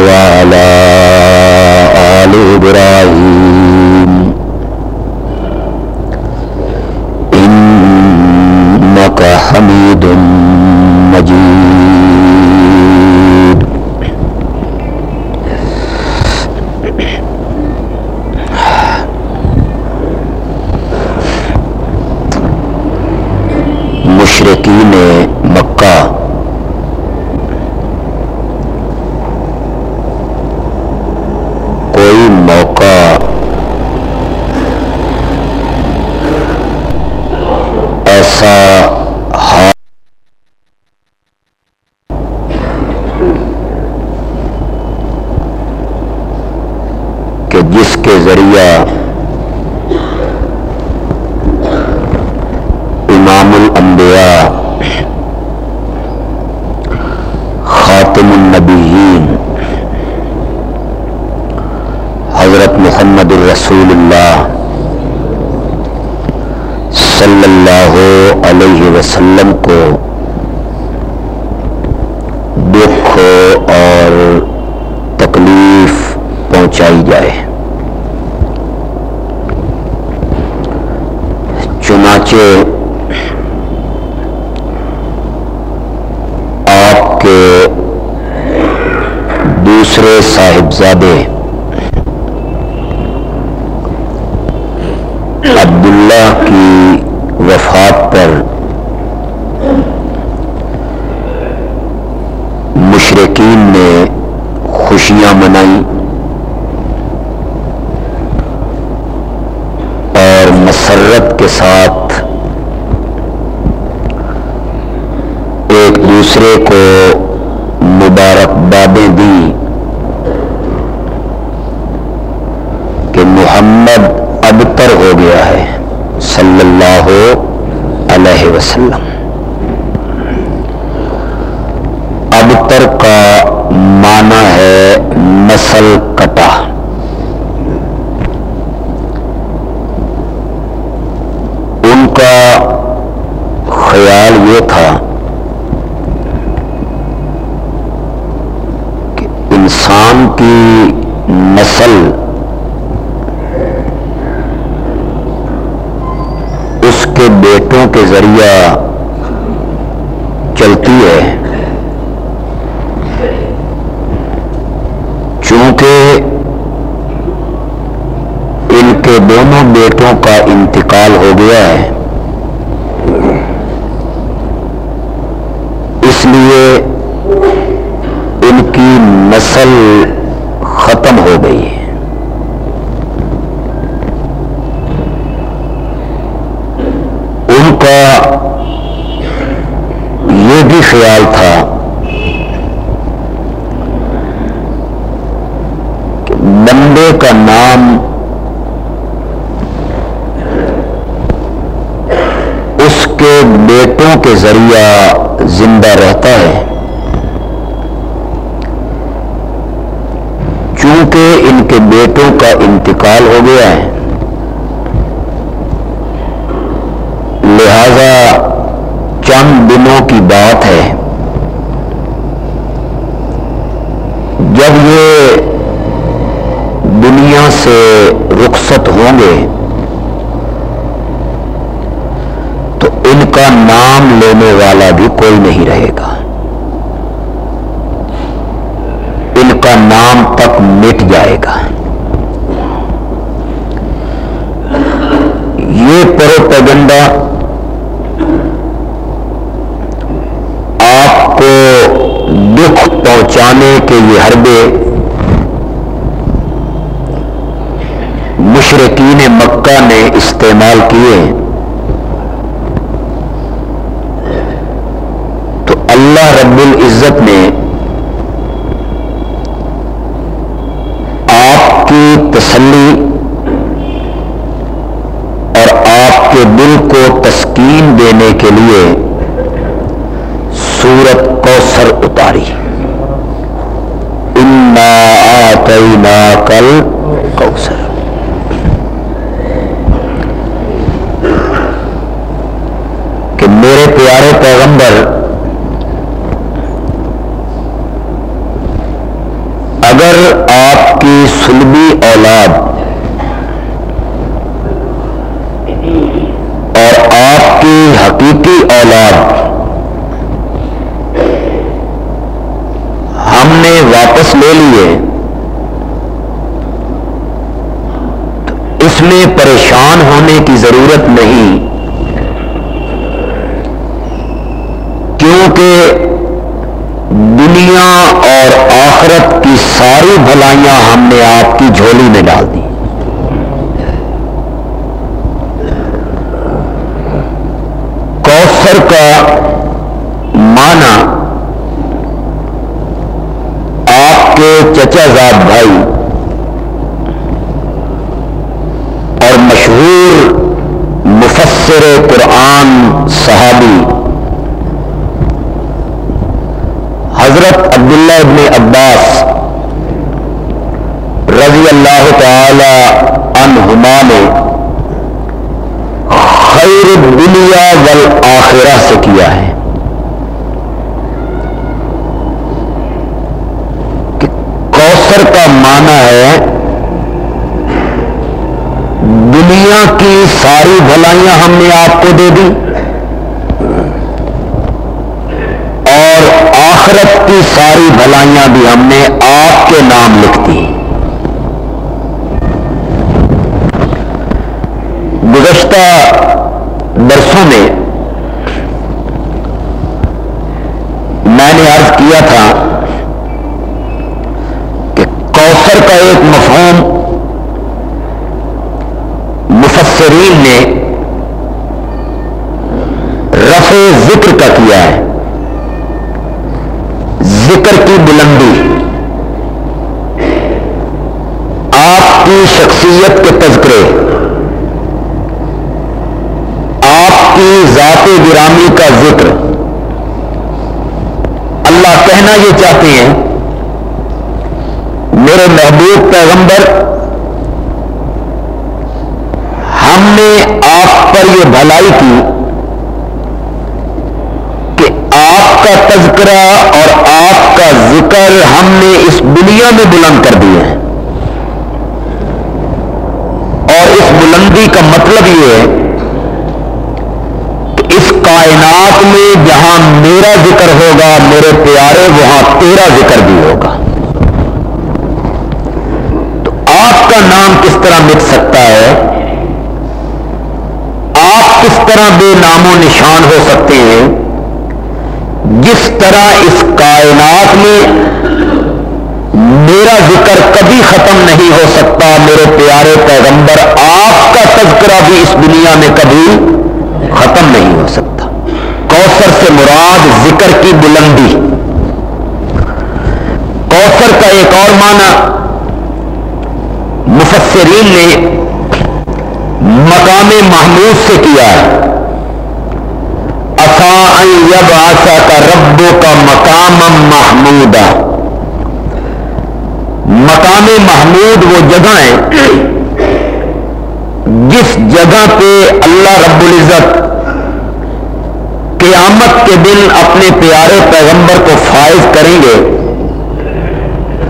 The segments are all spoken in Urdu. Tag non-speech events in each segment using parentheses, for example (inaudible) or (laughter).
وعلى آل إبراهيم إنك حميد مجيد مشرقین مکہ کوئی موقع ایسا حال کہ جس کے ذریعہ امام الانبیاء خاتم النبیین حضرت محمد الرسول اللہ صلی اللہ علیہ وسلم کو دکھ اور تکلیف پہنچائی جائے چنانچہ آپ کے دوسرے صاحبزادے عبداللہ کی وفات پر ساتھ ایک دوسرے کو مبارکبادیں دی کہ محمد ابتر ہو گیا ہے صلی اللہ علیہ وسلم ابتر کا معنی ہے نسل کٹا ان کا خیال یہ تھا کہ انسان کی نسل اس کے بیٹوں کے ذریعہ چلتی ہے چونکہ ان کے دونوں بیٹوں کا انتقال ہو گیا ہے اس لیے ان کی نسل ختم ہو گئی ہے ان کا یہ بھی خیال تھا کہ بندے کا نام اس کے بیٹوں کے ذریعہ زندہ رہتا ہے۔ چونکہ ان کے بیٹوں کا انتقال ہو گیا ہے، لہذا چند دنوں کی بات ہے جب یہ دنیا سے رخصت ہوں گے۔ تو ان کا نام لینے والا بھی کوئی نہیں رہے گا۔ ان کا نام تک مٹ جائے گا۔ یہ پروپیگنڈا آپ کو دکھ پہنچانے کے یہ حربے مشرقین مکہ نے استعمال کیے۔ تو اللہ رب العزت نے آپ کی تسلی اور آپ کے دل کو تسکین دینے کے لیے سورت کوثر اتاری۔ انا کل کوثر کہ میرے پیارے پیغمبر اگر آپ کی سلبی اولاد اور آپ کی حقیقی اولاد ہم نے واپس لے لیے، تو اس میں پریشان ہونے کی ضرورت نہیں۔ کہ دنیا اور آخرت کی ساری بھلائیاں ہم نے آپ کی جھولی میں ڈال دی کوثر کا معنی آپ کے چچا زاد بھائی اور مشہور مفسر قرآن صحابی حضرت عبداللہ ابن عباس رضی اللہ تعالی عنہما نے خیر دنیا والآخرہ سے کیا ہے کہ کوثر کا معنی ہے دنیا کی ساری بھلائیاں ہم نے آپ کو دے دی آخرت کی ساری بھلائیاں بھی ہم نے آپ کے نام لکھ دی گزشتہ برسوں میں میں نے عرض کیا تھا کہ کوثر کا ایک مفہوم مفسرین نے رفع ذکر کا کیا ہے ذکر کی بلندی۔ آپ کی شخصیت کے تذکرے۔ آپ کی ذات گرامی کا ذکر۔ اللہ کہنا یہ چاہتے ہیں، میرے محبوب پیغمبر، ہم نے آپ پر یہ بھلائی کی آپ کا تذکرہ اور آپ کا ذکر ہم نے اس دنیا میں بلند کر دیا ہے اور اس بلندی کا مطلب یہ ہے کہ اس کائنات میں جہاں میرا ذکر ہوگا، میرے پیارے وہاں تیرا ذکر بھی ہوگا۔ تو آپ کا نام کس طرح مٹ سکتا ہے؟ آپ کس طرح بے نام و نشان ہو سکتے ہیں؟ جس طرح اس کائنات میں میرا ذکر کبھی ختم نہیں ہو سکتا، میرے پیارے پیغمبر، آپ کا تذکرہ بھی اس دنیا میں کبھی ختم نہیں ہو سکتا۔ کوثر سے مراد ذکر کی بلندی۔ کوثر کا ایک اور معنی مفسرین نے مقام محمود سے کیا ہے۔ یب آسا کا ربو کا مقام محمود مقام محمود وہ جگہ ہے جس جگہ پہ اللہ رب العزت قیامت کے دن اپنے پیارے پیغمبر کو فائز کریں گے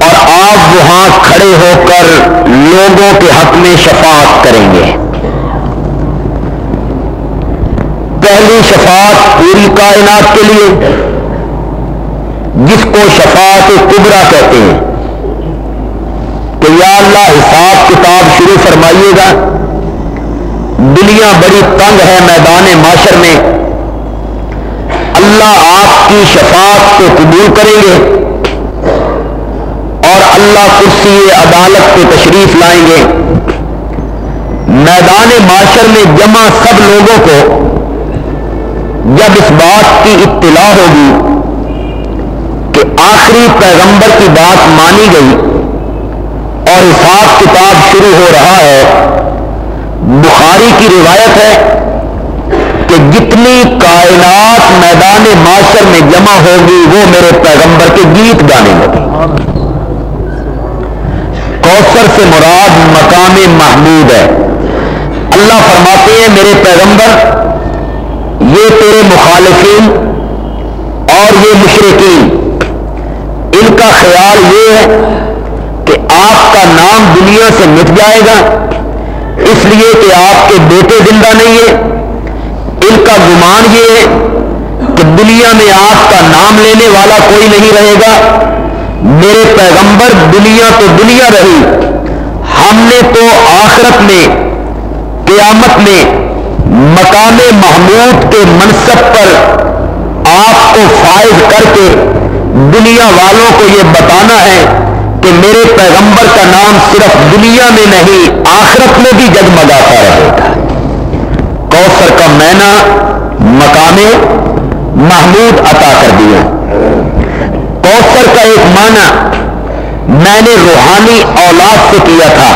اور آپ وہاں کھڑے ہو کر لوگوں کے حق میں شفاعت کریں گے۔ پہلی شفاعت پوری کائنات کے لیے، جس کو شفاعت کبرا کہتے ہیں۔ کہ یا اللہ حساب کتاب شروع فرمائیے گا۔ دنیا بڑی تنگ ہے میدان معاشر میں۔ اللہ آپ کی شفاعت کو قبول کریں گے۔ اور اللہ کرسی عدالت کو تشریف لائیں گے۔ میدان معاشر میں جمع سب لوگوں کو جب اس بات کی اطلاع ہوگی کہ آخری پیغمبر کی بات مانی گئی اور حساب کتاب شروع ہو رہا ہے، بخاری کی روایت ہے کہ جتنی کائنات میدان معاشر میں جمع ہوگی، وہ میرے پیغمبر کے گیت گانے لگے کوثر سے مراد مقام محمود ہے۔ اللہ فرماتے ہیں، میرے پیغمبر یہ مخالفین اور یہ مشرقین ان کا خیال یہ ہے کہ آپ کا نام دنیا سے مٹ جائے گا، اس لیے کہ آپ کے بیٹے زندہ نہیں ہے ان کا گمان یہ ہے کہ دنیا میں آپ کا نام لینے والا کوئی نہیں رہے گا۔ میرے پیغمبر، دنیا تو دنیا رہی۔ ہم نے تو آخرت میں، قیامت میں مقام محمود کے منصب پر آپ کو فائد کر کے دنیا والوں کو یہ بتانا ہے کہ میرے پیغمبر کا نام صرف دنیا میں نہیں، آخرت میں بھی جگمگاتا رہے گا کوثر کا مینا مقام محمود عطا کر دیا۔ کوثر کا ایک معنی میں نے روحانی اولاد سے کیا تھا۔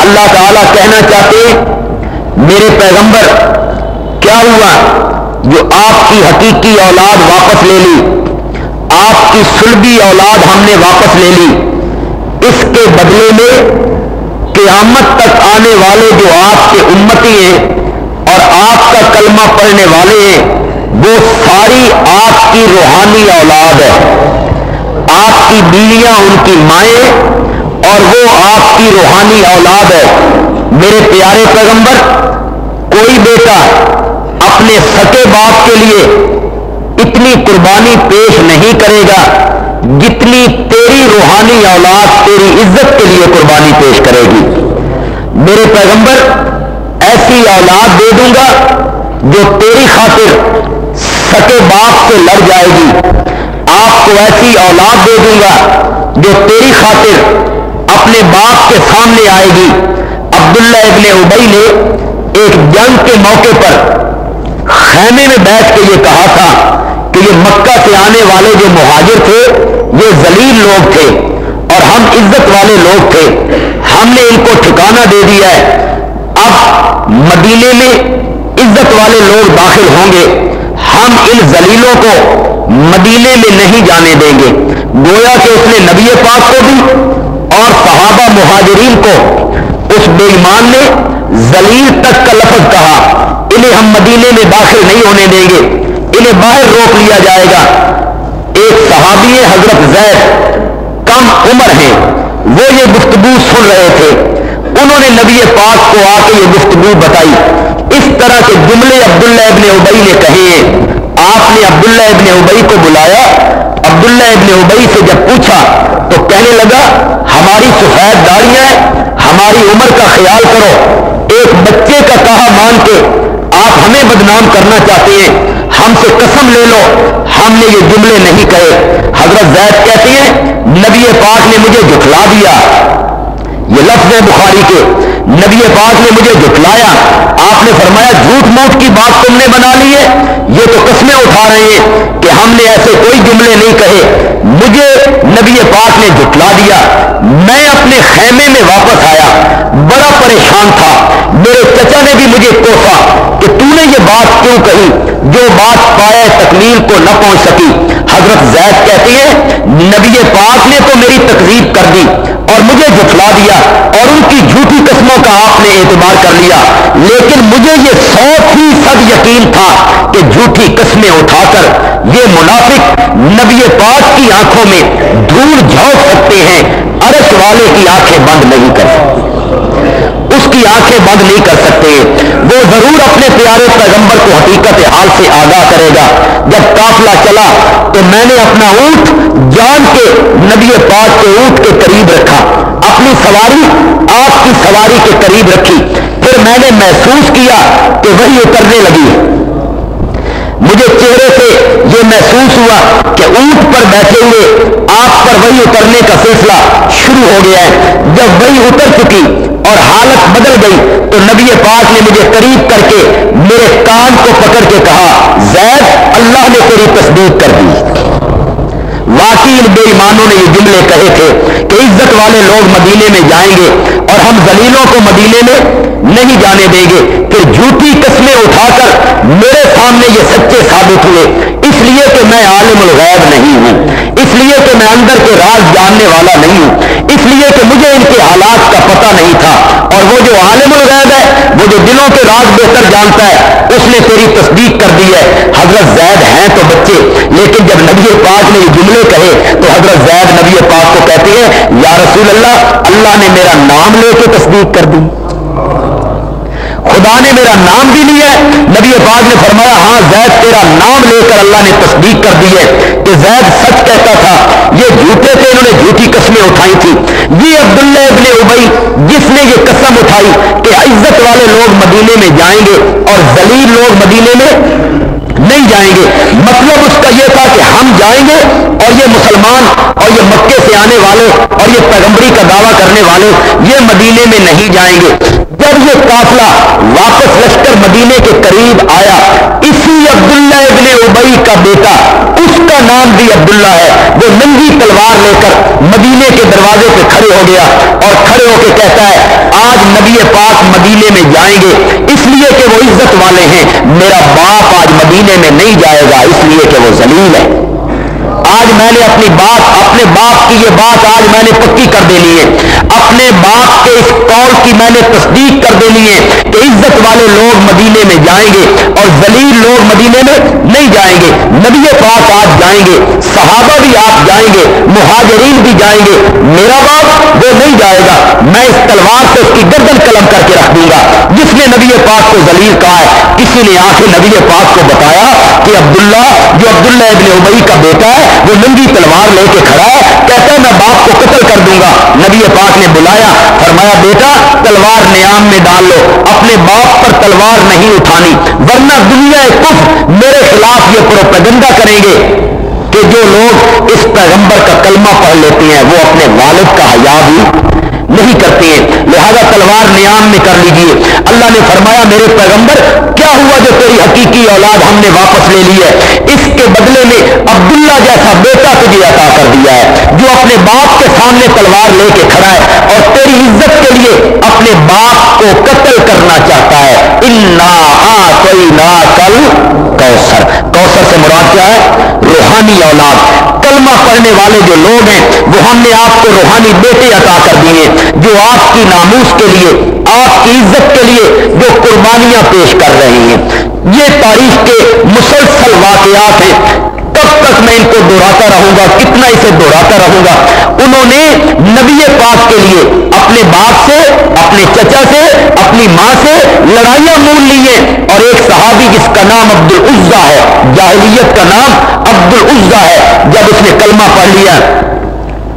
اللہ تعالیٰ کہنا چاہتے میرے پیغمبر، کیا ہوا؟ جو آپ کی حقیقی اولاد واپس لے لی، آپ کی سلبی اولاد ہم نے واپس لے لی، اس کے بدلے میں قیامت تک آنے والے جو آپ کے امتی ہیں اور آپ کا کلمہ پڑھنے والے ہیں، وہ ساری آپ کی روحانی اولاد ہے۔ آپ کی بیویاں، ان کی مائیں اور وہ آپ کی روحانی اولاد ہے۔ میرے پیارے پیغمبر کوئی بیٹا اپنے سکے باپ کے لیے اتنی قربانی پیش نہیں کرے گا جتنی تیری روحانی اولاد تیری عزت کے لیے قربانی پیش کرے گی۔ میرے پیغمبر، ایسی اولاد دے دوں گا جو تیری خاطر سکے باپ سے لڑ جائے گی۔ آپ کو ایسی اولاد دے دوں گا جو تیری خاطر اپنے باپ کے سامنے آئے گی۔ عبداللہ ابن ابئی نے ایک جنگ کے موقع پر خیمے میں بیٹھ کے یہ کہا تھا کہ یہ مکہ سے آنے والے جو مہاجر تھے، یہ ذلیل لوگ تھے اور ہم عزت والے لوگ تھے۔ ہم نے ان کو ٹھکانہ دے دیا ہے۔ اب مدینے میں عزت والے لوگ داخل ہوں گے۔ ہم ان زلیلوں کو مدینے میں نہیں جانے دیں گے۔ گویا کہ اس نے نبی پاک کو بھی اور صحابہ مہاجرین کو۔ اس بے ایمان نے زلیل تک کا لفظ کہا، انہیں ہم مدینے میں داخل نہیں ہونے دیں گے، انہیں باہر روک لیا جائے گا۔ ایک صحابی حضرت زید کم عمر ہیں، وہ یہ گفتگو سن رہے تھے۔ انہوں نے نبی پاک کو آ کے یہ گفتگو بتائی۔ اس طرح کے جملے عبداللہ ابن ابئی نے کہے۔ آپ نے عبداللہ ابن ابئی کو بلایا، عبداللہ ابن ابئی سے جب پوچھا، تو کہنے لگا، ہماری سفید داڑیاں ہماری عمر کا خیال کرو۔ ایک بچے کا کہا مان کے آپ ہمیں بدنام کرنا چاہتے ہیں، ہم سے قسم لے لو، ہم نے یہ جملے نہیں کہے۔ حضرت زید کہتے ہیں، نبی پاک نے مجھے جھٹلا دیا۔ یہ لفظ ہے بخاری کے۔ نبی پاک نے مجھے جھٹلایا۔ آپ نے فرمایا، جھوٹ موٹ کی بات تم نے بنا لی ہے۔ یہ تو قسمیں اٹھا رہے ہیں کہ ہم نے ایسے کوئی جملے نہیں کہے۔ مجھے نبی پاک نے جھٹلا دیا۔ میں اپنے خیمے میں واپس آیا۔ بڑا پریشان تھا۔ میرے چچا نے بھی مجھے کوسا کہ تو نے یہ بات کیوں کہی؟ جو بات پائے تکمیل کو نہ پہنچ سکی۔ حضرت زید کہتی ہے، نبی پاک نے تو میری تقریب کر دی۔ اور مجھے جھٹلا دیا اور ان کی جھوٹی قسموں کا آپ نے اعتبار کر لیا۔ لیکن مجھے یہ سو فیصد یقین تھا کہ جھوٹی قسمیں اٹھا کر یہ منافق نبی پاک کی آنکھوں میں دھول جھونک سکتے ہیں، عرش والے کی آنکھیں بند نہیں کر سکتے۔ اس کی آنکھیں بند نہیں کر سکتے۔ وہ ضرور اپنے پیارے پیغمبر کو حقیقت حال سے آگاہ کرے گا۔ جب قافلہ چلا تو میں نے اپنا اونٹ جان کے نبی پاک کے اونٹ کے قریب رکھا۔ اپنی سواری آپ کی سواری کے قریب رکھی۔ پھر میں نے محسوس کیا کہ وہی اترنے لگی۔ مجھے چہرے سے یہ محسوس ہوا کہ اونٹ پر بیٹھے ہوئے آپ پر وہی اترنے کا سلسلہ شروع ہو گیا ہے۔ جب وہی اتر چکی اور حالت بدل گئی تو نبی پاک نے مجھے قریب کر کے میرے کان کو پکڑ کے کہا، زید، اللہ نے تیری تصدیق کر دی۔ واقعی بے ایمانوں نے یہ جملے کہے تھے کہ عزت والے لوگ مدینے میں جائیں گے اور ہم زلیلوں کو مدینے میں نہیں جانے دیں گے۔ پھر جھوٹی قسمیں اٹھا کر میرے سامنے یہ سچے ثابت ہوئے اس لیے کہ میں عالم الغیب نہیں ہوں اس لیے کہ میں اندر کے راز جاننے والا نہیں ہوں اس لیے کہ مجھے ان کے حالات کا پتہ نہیں تھا۔ اور وہ جو عالم الغیب ہے، وہ جو دلوں کے راز بہتر جانتا ہے، اس نے تیری تصدیق کر دی ہے۔ حضرت زید ہیں تو بچے، لیکن جب نبی پاک نے یہ جملے کہے، تو حضرت زید نبی پاک کو کہتے ہیں، یا رسول اللہ اللہ نے میرا نام لے کے تصدیق کر دی۔ خدا نے میرا نام بھی لیا ہے۔ نبی پاک نے فرمایا ہاں زید، تیرا نام لے کر اللہ نے تصدیق کر دی ہے کہ زید سچ کہتا تھا۔ یہ جھوٹے تھے، انہوں نے جھوٹی قسمیں اٹھائی تھی۔ یہ عبداللہ ابن ابئی جس نے یہ قسم اٹھائی کہ عزت والے لوگ مدینے میں جائیں گے اور ذلیل لوگ مدینے میں نہیں جائیں گے۔ مطلب اس کا یہ تھا کہ ہم جائیں گے اور یہ مسلمان اور یہ مکے سے آنے والے اور یہ پیغمبری کا دعویٰ کرنے والے یہ مدینے میں نہیں جائیں گے۔ جب یہ قافلہ واپس لشکر مدینے کے قریب آیا، اسی عبداللہ ابن ابئی کا بیٹا، اس کا نام بھی عبداللہ ہے، وہ ننگی تلوار لے کر مدینے کے دروازے پہ کھڑے ہو گیا اور کھڑے ہو کے کہتا ہے، آج نبی پاک مدینے میں جائیں گے، اس لیے کہ وہ عزت والے ہیں، میرا باپ آج مدینے میں نہیں جائے گا، اس لیے کہ وہ زلیل ہے۔ آج میں نے اپنی بات اپنے باپ کی یہ بات آج میں نے پکی کر دینی ہے۔ اپنے باپ کے اس قول کی میں نے تصدیق کر دینی ہے کہ عزت والے لوگ مدینے میں جائیں گے اور ذلیل لوگ مدینے میں نہیں جائیں گے۔ نبی پاک آج جائیں گے، صحابہ بھی آپ جائیں گے، مہاجرین بھی جائیں گے۔ میرا باپ وہ نہیں جائے گا، میں اس تلوار سے اس کی گردن قلم کر کے رکھ دوں گا۔ جس نے نبی پاک کو ذلیل کہا ہے کسی نے آ کے نبی پاک کو بتایا کہ عبداللہ، جو عبداللہ ابن ابئی کا بیٹا ہے، وہ ننگی تلوار لے کے کھڑا ہے، کہتا ہے، میں باپ کو قتل کر دوں گا۔ نبی پاک نے بلایا، فرمایا، بیٹا، تلوار نیام میں ڈال لو، اپنے باپ پر تلوار نہیں اٹھانی، ورنہ دنیا کف میرے خلاف یہ پروپیگنڈا کریں گے۔ کہ جو لوگ اس پیغمبر کا کلمہ پڑھ لیتے ہیں، وہ اپنے والد کا حیا بھی نہیں کرتے ہیں۔ لہذا تلوار نیام میں کر لیجیے۔ اللہ نے فرمایا، میرے پیغمبر، کیا ہوا جو تیری حقیقی اولاد ہم نے واپس لے لی ہے؟ اس کے بدلے میں عبداللہ جیسا بیٹا تجھے عطا کر دیا ہے، جو اپنے باپ کے سامنے تلوار لے کے کھڑا ہے اور تیری عزت کے لیے اپنے باپ کو قتل کرنا چاہتا ہے۔ انا کوئی نا کل کوسر کوسر سے مراد کیا ہے؟ روحانی اولاد۔ کلمہ پڑھنے والے جو لوگ ہیں، وہ ہم نے آپ کو روحانی بیٹے عطا کر دیے جو آپ کی ناموس کے لیے، آپ کی عزت کے لیے جو قربانیاں پیش کر رہے ہیں۔ یہ تاریخ کے مسلسل واقعات ہیں۔ کب تک میں ان کو دوہراتا رہوں گا، کتنا اسے دوہراتا رہوں گا۔ انہوں نے نبی پاک کے لیے اپنے باپ سے، اپنے چچا سے، اپنی ماں سے لڑائیاں مول لی ہیں۔ اور ایک صحابی جس کا نام عبد العزا ہے، جاہلیت کا نام عبد العزا ہے، جب اس نے کلمہ پڑھ لیا،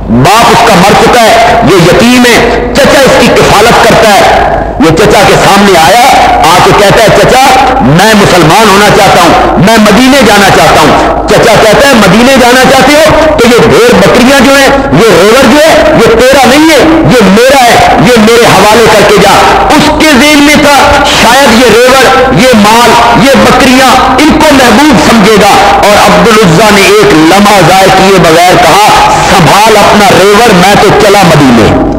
باپ اس کا مر چکا ہے، یہ یتیم ہے، چچا اس کی کفالت کرتا ہے۔ یہ چچا کے سامنے آیا آ کے کہتا ہے، چچا، میں مسلمان ہونا چاہتا ہوں، میں مدینے جانا چاہتا ہوں۔ چچا کہتا ہے، مدینے جانا چاہتے ہو؟ تو یہ ڈھیر بکریاں جو ہیں، یہ ریور جو ہے یہ تیرا نہیں ہے، یہ میرا ہے، یہ میرے حوالے کر کے جا۔ اس کے ذہن میں تھا، شاید یہ ریور یہ مال، یہ بکریاں ان کو محبوب سمجھے گا۔ اور عبد العزا نے ایک لمحہ ضائع کیے بغیر کہا، سنبھال اپنا ریور میں تو چلا مدینے۔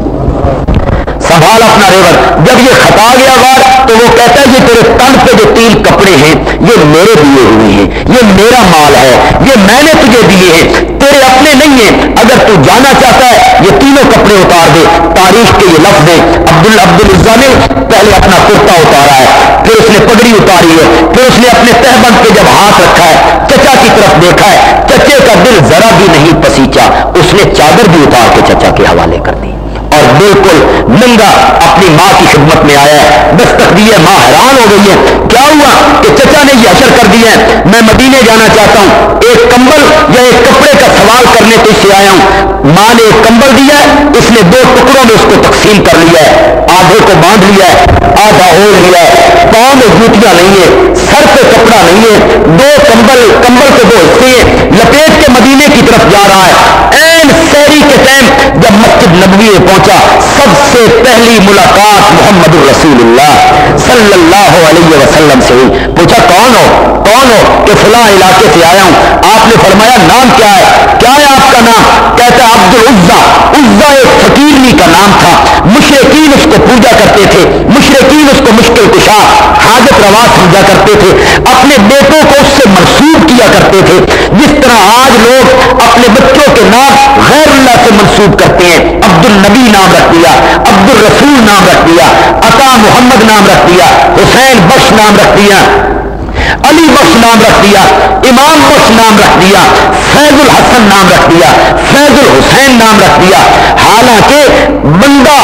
سنبھال اپنا ریور، جب یہ کھٹا گیا بار تو وہ کہتا ہے، یہ تیرے تن پہ جو تین کپڑے ہیں، یہ میرے دیے ہوئے ہیں، یہ میرا مال ہے، یہ میں نے تجھے دیے ہیں، تیرے اپنے نہیں ہیں۔ اگر تو جانا چاہتا ہے، یہ تینوں کپڑے اتار دے۔ تاریخ کے یہ لفظ ہیں عبد عبد الزا نے پہلے اپنا کرتا اتارا ہے، پھر اس نے پگڑی اتاری ہے، پھر اس نے اپنے تہبند پہ جب ہاتھ رکھا ہے، چچا کی طرف دیکھا ہے۔ چچے کا دل ذرا بھی نہیں پسیچا، اس نے چادر بھی اتار کے چچا کے حوالے کر دی۔ اور بالکل ننگا اپنی ماں کی خدمت میں آیا ہے۔ دستک دی ہے ماں حیران ہو گئی ہے۔ کیا ہوا کہ چچا نے یہ اثر کر دیا ہے؟ میں مدینے جانا چاہتا ہوں۔ ایک کمبل یا ایک کپڑے کا سوال کرنے تو اس سے آیا ہوں۔ ماں نے ایک کمبل دیا ہے۔ اس نے دو ٹکڑوں میں اس کو تقسیم کر لیا ہے۔ آدھے کو باندھ لیا ہے۔ آدھا اوڑھ لیا ہے۔ پاؤں میں جوتیاں نہیں ہے سر پہ کپڑا نہیں ہے۔ دو کمبل کمبل کے دو حصے ہیں۔ لپیٹ کے مدینے کی طرف جا رہا ہے۔ این سیری کے ٹائم جب مسجد نبوی میں پہنچا، سب سے پہلی ملاقات محمد الرسول اللہ صلی اللہ علیہ وسلم سے ہوئی۔ پوچھا، کون ہو؟ کون ہو؟ کہ فلاں علاقے سے آیا ہوں۔ آپ نے فرمایا، نام کیا ہے؟ کیا ہے آپ کا نام؟ کہتا ہے عبد العزا عزا ایک فقیر اسی کا نام تھا۔ مشرقین اس کو پوجا کرتے تھے۔ مشرقین اس کو مشکل کشا۔ حاجت روا سمجھا کرتے تھے۔ اپنے بیٹوں کو اس سے منسوخ کیا کرتے تھے۔ جس طرح آج لوگ اپنے بچوں کے نام غیر اللہ سے منسوخ کرتے ہیں. عبد النبی نام رکھ دیا عبد الرسول نام رکھ دیا، عطا محمد نام رکھ دیا، حسین بخش نام رکھ دیا، علی بخش نام رکھ دیا، امام بخش نام رکھ دیا فیض الحسن نام رکھ دیا فیض الحسین نام رکھ دیا۔ حالانکہ بندہ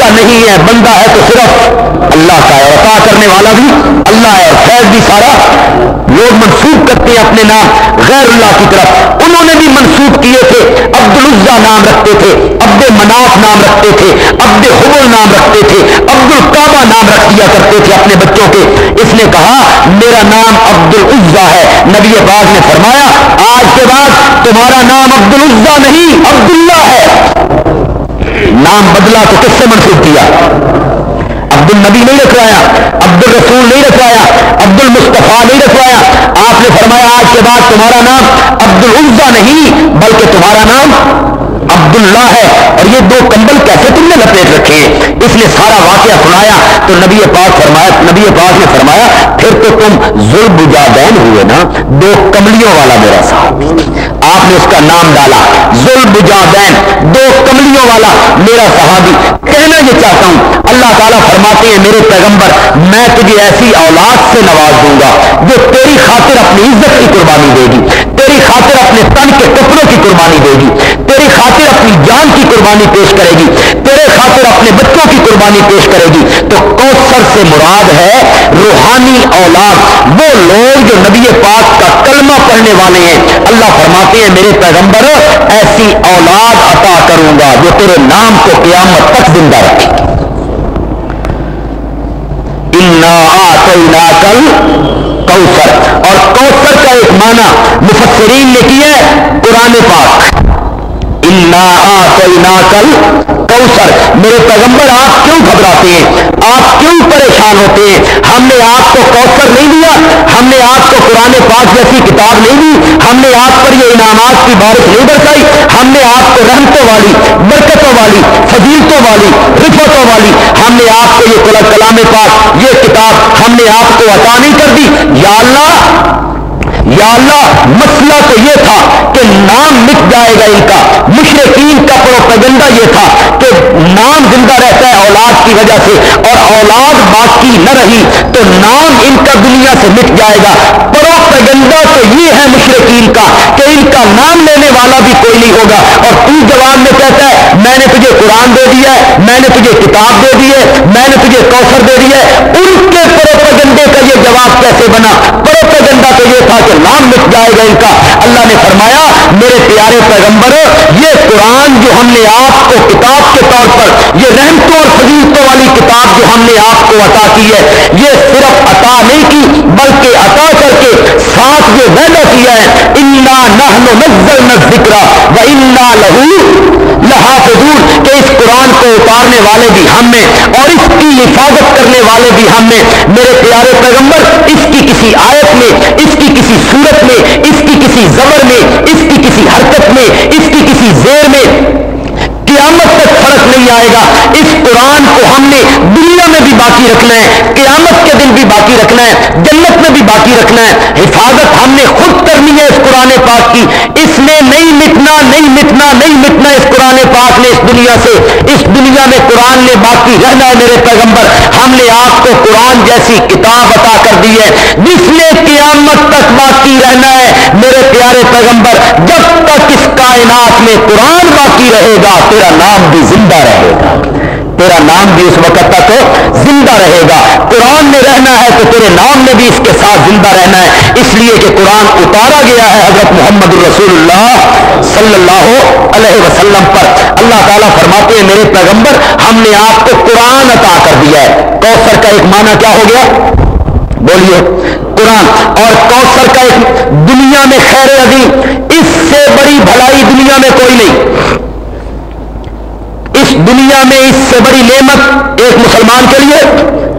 کا نہیں ہے، بندہ ہے تو صرف اللہ کا ہے۔ عطا کرنے والا بھی اللہ ہے اور فیض بھی سارا۔ لوگ منسوخ کرتے ہیں اپنے نام غیر اللہ کی طرف۔ انہوں نے بھی منسوخ کیے تھے۔ عبد العزا نام رکھتے تھے عبد مناف نام رکھتے تھے عبد حبل نام رکھتے تھے عبد القعبہ نام رکھ دیا کرتے تھے اپنے بچوں کے۔ اس نے کہا، میرا نام عبد العزا ہے۔ نبی پاک نے فرمایا، آج کے بعد تمہارا نام عبد العزا نہیں، عبداللہ ہے۔ نام بدلا تو کس سے منسوخ کیا؟ عبد النبی نہیں رکھوایا عبد الرسول نہیں رکھوایا عبد المصطفیٰ نہیں رکھوایا۔ آپ نے فرمایا، آج کے بعد تمہارا نام عبد العزا نہیں، بلکہ تمہارا نام عبداللہ ہے اور یہ دو کمبل کیسے تم نے لپیٹ رکھے؟ اس نے سارا واقعہ سنایا تو نبی پاک فرمایا، نبی پاک نے فرمایا، پھر تو تم ظلم بجادین ہوئے نا؟ دو کملیوں والا میرا صاحب آپ نے اس کا نام ڈالا، ظلم بجادین دو کملیوں والا میرا صحابی۔ کہنا یہ چاہتا ہوں، اللہ تعالیٰ فرماتے ہیں، میرے پیغمبر، میں تجھے ایسی اولاد سے نواز دوں گا جو تیری خاطر اپنی عزت کی قربانی دے گی۔ تیری خاطر اپنے تن کے کپڑوں کی قربانی دے گی، تیری خاطر اپنی جان کی قربانی پیش کرے گی، تیرے خاطر اپنے بچوں کی قربانی پیش کرے گی۔ تو کوثر سے مراد ہے روحانی اولاد۔ وہ لوگ جو نبی پاک کا کلمہ پڑھنے والے ہیں۔ اللہ فرماتے ہیں، میرے پیغمبر، ایسی اولاد عطا کروں گا جو تیرے نام کو قیامت تک زندہ رکھے گی۔ کل کوثر۔ اور کوثر کا ایک معنی مفسرین نے کیا ہے قرآن پاک۔ کل میرے پیغمبر آپ کیوں گھبراتے ہیں؟ آپ کیوں پریشان ہوتے ہیں؟ ہم نے آپ کو کوثر نہیں دیا، ہم نے آپ کو قرآن پاک جیسی کتاب نہیں دی، ہم نے آپ پر یہ انعامات کی بارش نہیں برسائی، ہم نے آپ کو رحمتوں والی، برکتوں والی، فضیلتوں والی رفتوں والی، ہم نے آپ کو یہ کلام پاک، یہ کتاب ہم نے آپ کو عطا نہیں کر دی۔ یا اللہ یا اللہ، مسئلہ تو یہ تھا کہ نام مٹ جائے گا ان کا۔ مشرقین کا پروپیگنڈا یہ تھا کہ نام زندہ رہتا ہے اولاد کی وجہ سے اور اولاد باقی نہ رہی تو نام ان کا دنیا سے مٹ جائے گا۔ پروپیگنڈا تو یہ ہے مشرقین کا کہ ان کا نام لینے والا بھی کوئی نہیں ہوگا۔ اور تو جواب میں کہتا ہے، میں نے تجھے قرآن دے دیا ہے، میں نے تجھے کتاب دے دی ہے، میں نے تجھے کوثر دے دیا ہے۔ ان کے پروپیگنڈے کا یہ جواب کیسے بنا؟ پروپیگنڈا تو یہ تھا کہ نام مٹ جائے گا ان کا۔ اللہ نے فرمایا، میرے پیارے پیغمبر، یہ قرآن جو ہم نے آپ کو کتاب کے طور پر، یہ رحمتوں اور فضیلتوں والی کتاب جو ہم نے آپ کو عطا کی ہے، یہ صرف عطا نہیں کی، بلکہ عطا کر کے ساتھ یہ وعدہ کیا ہے، انا نہ نزل نہ ذکر و انا لہو لحافظون۔ کہ اس قرآن کو اتارنے والے بھی ہم نے اور اس کی حفاظت کرنے والے بھی ہم نے میرے پیارے پیغمبر، اس کی کسی آیت میں، اس کی کسی صورت میں، اس کی کسی زبر میں، اس کی کسی حرکت میں، اس کی کسی زیر میں قیامت تک فرق نہیں آئے گا۔ اس قرآن کو ہم نے دنیا میں بھی باقی رکھنا ہے، قیامت کے دن بھی باقی رکھنا ہے، جنت میں بھی باقی رکھنا ہے۔ حفاظت ہم نے خود کرنی ہے اس قرآن پاک کی۔ اس نے نہیں مٹنا نہیں مٹنا نہیں مٹنا اس قرآن پاک نے اس دنیا سے۔ اس دنیا میں قرآن نے باقی رہنا ہے میرے پیغمبر۔ ہم نے آپ کو قرآن جیسی کتاب عطا کر دی ہے، جس نے قیامت تک باقی رہنا ہے۔ میرے پیارے پیغمبر جب تک اس کائنات میں قرآن باقی رہے گا، تیرا نام بھی زندہ رہے گا۔ تیرا نام بھی اس وقت تک زندہ رہے گا۔ قرآن میں رہنا ہے تو تیرے نام میں بھی اس کے ساتھ زندہ رہنا ہے۔ اس لیے کہ قرآن اتارا گیا ہے حضرت محمد الرسول اللہ صلی اللہ علیہ وسلم پر۔ اللہ تعالیٰ فرماتے ہیں، میرے پیغمبر، ہم نے آپ کو قرآن عطا کر دیا ہے۔ کوثر کا ایک معنی کیا ہو گیا؟ بولیے۔ قرآن اور کوثر کا ایک دنیا میں خیر عظیم، اس سے بڑی بھلائی دنیا میں کوئی نہیں۔ اس دنیا میں اس سے بڑی نعمت ایک مسلمان کے لیے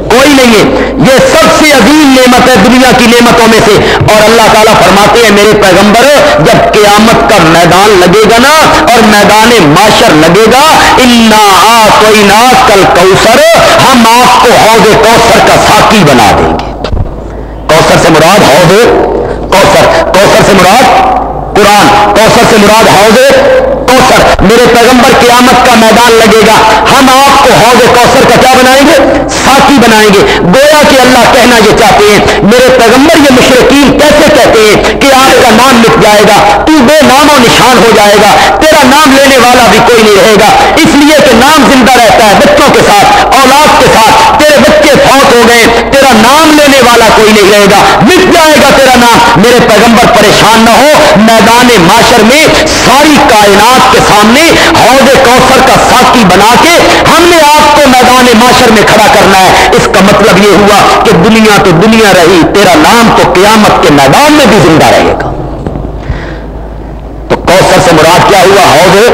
کوئی نہیں ہے۔ یہ سب سے عظیم نعمت ہے دنیا کی نعمتوں میں سے۔ اور اللہ تعالیٰ فرماتے ہیں، میرے پیغمبر، جب قیامت کا میدان لگے گا نا، اور میدان معاشر لگے گا، انا کوئی کل کوسر ہم آپ کو حوض کوسر کا ساکی بنا دیں گے۔ کوثر سے مراد حوض کوثر کوثر سے مراد قرآن، کوثر سے مراد حوض کوثر۔ میرے پیغمبر قیامت کا میدان لگے گا۔ ہم آپ کو حوض کوثر کا کیا بنائیں گے؟ ساتھی بنائیں گے۔ گویا کہ اللہ کہنا یہ چاہتے ہیں، میرے پیغمبر یہ مشرقین کیسے کہتے ہیں کہ آپ کا نام لکھ جائے گا؟ تو بے نام و نشان ہو جائے گا، تیرا نام لینے والا بھی کوئی نہیں رہے گا۔ اس لیے کہ نام زندہ رہتا ہے بچوں کے ساتھ، اولاد کے ساتھ۔ تیرے بچے فوت ہو گئے، تیرا نام لینے والا کوئی نہیں رہے گا۔ مٹ جائے گا تیرا نام۔ میرے پیغمبر پریشان نہ ہو، میدان معاشر میں ساری کائنات کے سامنے حوض کوثر کا ساکی بنا کے ہم نے آپ کو میدان معاشر میں کھڑا کرنا ہے۔ اس کا مطلب یہ ہوا کہ دنیا تو دنیا رہی، تیرا نام تو قیامت کے میدان میں بھی زندہ رہے گا تو کوثر سے مراد کیا ہوا حوض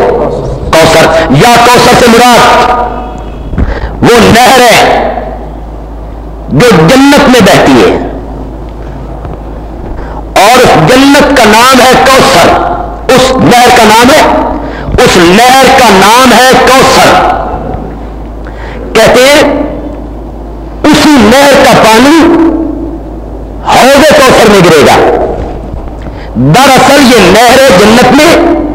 کوثر۔ یا کوثر سے مراد وہ نہر ہے جو جنت میں بہتی ہے۔ اور اس جنت کا نام ہے کوثر۔ اس نہر کا نام ہے؟ اس نہر کا نام ہے کوثر۔ کہتے ہیں، اسی نہر کا پانی حوض کوثر میں گرے گا۔ دراصل یہ نہر جنت میں۔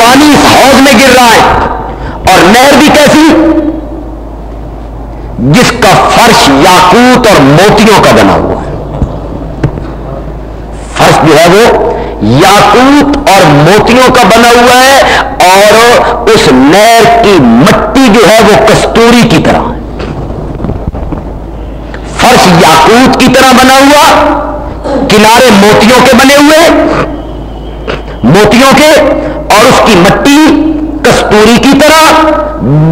پانی اس حوض میں گر رہا ہے۔ اور نہر بھی کیسی؟ جس کا فرش یاقوت اور موتیوں کا بنا ہوا ہے۔ جو ہے وہ یاقوت اور موتیوں کا بنا ہوا ہے اور اس نہر کی مٹی جو ہے وہ کستوری کی طرح فرش یاقوت کی طرح بنا ہوا، کنارے موتیوں کے بنے ہوئے، موتیوں کے اور اس کی مٹی کستوری کی طرح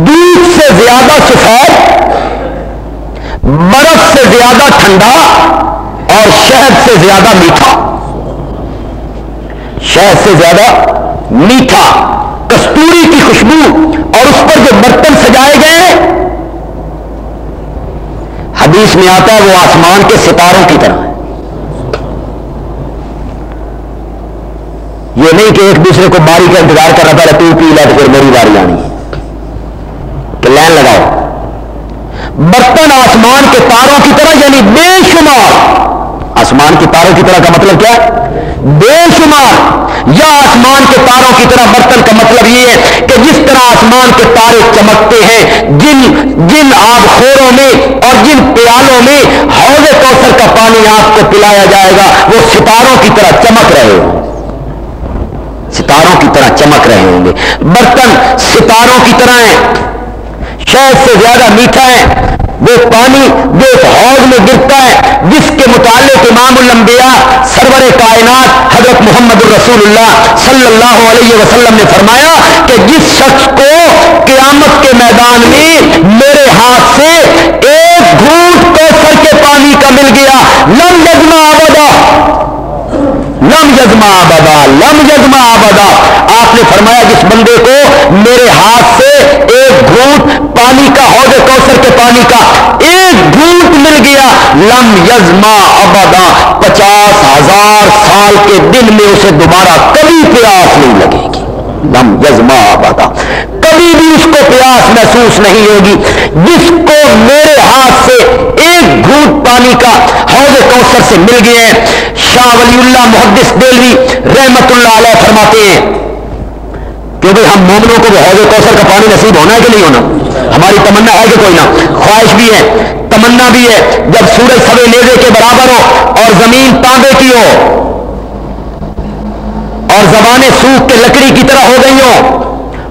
دودھ سے زیادہ سفید، برف سے زیادہ ٹھنڈا اور شہد سے زیادہ میٹھا۔ شہد سے زیادہ میٹھا، کستوری کی خوشبو اور اس پر جو برتن سجائے گئے، حدیث میں آتا ہے وہ آسمان کے ستاروں کی طرح ہے یہ نہیں کہ ایک دوسرے کو باری کا انتظار کر رہا تھا تو پی لا تو پھر میری باری آنی ہے۔ کہ لائن لگاؤ۔ برتن آسمان کے تاروں کی طرح یعنی بے شمار۔ آسمان کے تاروں کی طرح کا مطلب کیا؟ بے شمار۔ یا آسمان کے تاروں کی طرح برتن کا مطلب یہ ہے کہ جس طرح آسمان کے تارے چمکتے ہیں، جن جن آب خوروں میں اور جن پیالوں میں حوض کوثر کا پانی آپ کو پلایا جائے گا، وہ ستاروں کی طرح چمک رہے ہوں۔ کی طرح چمک رہے ہوں گے۔ برتن ستاروں کی طرح ہیں۔ شہد سے زیادہ میٹھا ہے۔ وہ پانی جو اس حوض میں گرتا ہے، جس کے متعلق امام الانبیاء، سرور کائنات، حضرت محمد الرسول اللہ صلی اللہ علیہ وسلم نے فرمایا کہ جس شخص کو قیامت کے میدان میں میرے ہاتھ سے ایک گھوٹ کو کے پانی کا مل گیا، لم یجما آبادا لم یزما آبادا لم یزما آبادا آپ نے فرمایا جس بندے کو میرے ہاتھ سے ایک گھوٹ پانی کا، حوض کوثر کے پانی کا ایک گھونٹ مل گیا، لم یزما ابدا پچاس ہزار سال کے دن میں اسے دوبارہ کبھی پیاس نہیں لگے گی۔ لم یزما ابدا کبھی بھی اس کو پیاس محسوس نہیں ہوگی۔ جس کو میرے ہاتھ سے ایک گھونٹ پانی کا حوض کوثر سے مل گیا ہے۔ شاہ ولی اللہ محدث دلوی رحمت اللہ علیہ فرماتے ہیں کیونکہ ہم مومنوں کو حوض کوثر کا پانی نصیب ہونا ہے کہ نہیں ہونا؟ ہماری تمنا ہے کہ کوئی نہ۔ خواہش بھی ہے، تمنا بھی ہے۔ جب سورج سوے لیزے کے برابر ہو اور زمین تانبے کی ہو اور زبانیں سوکھ کے لکڑی کی طرح ہو گئی ہو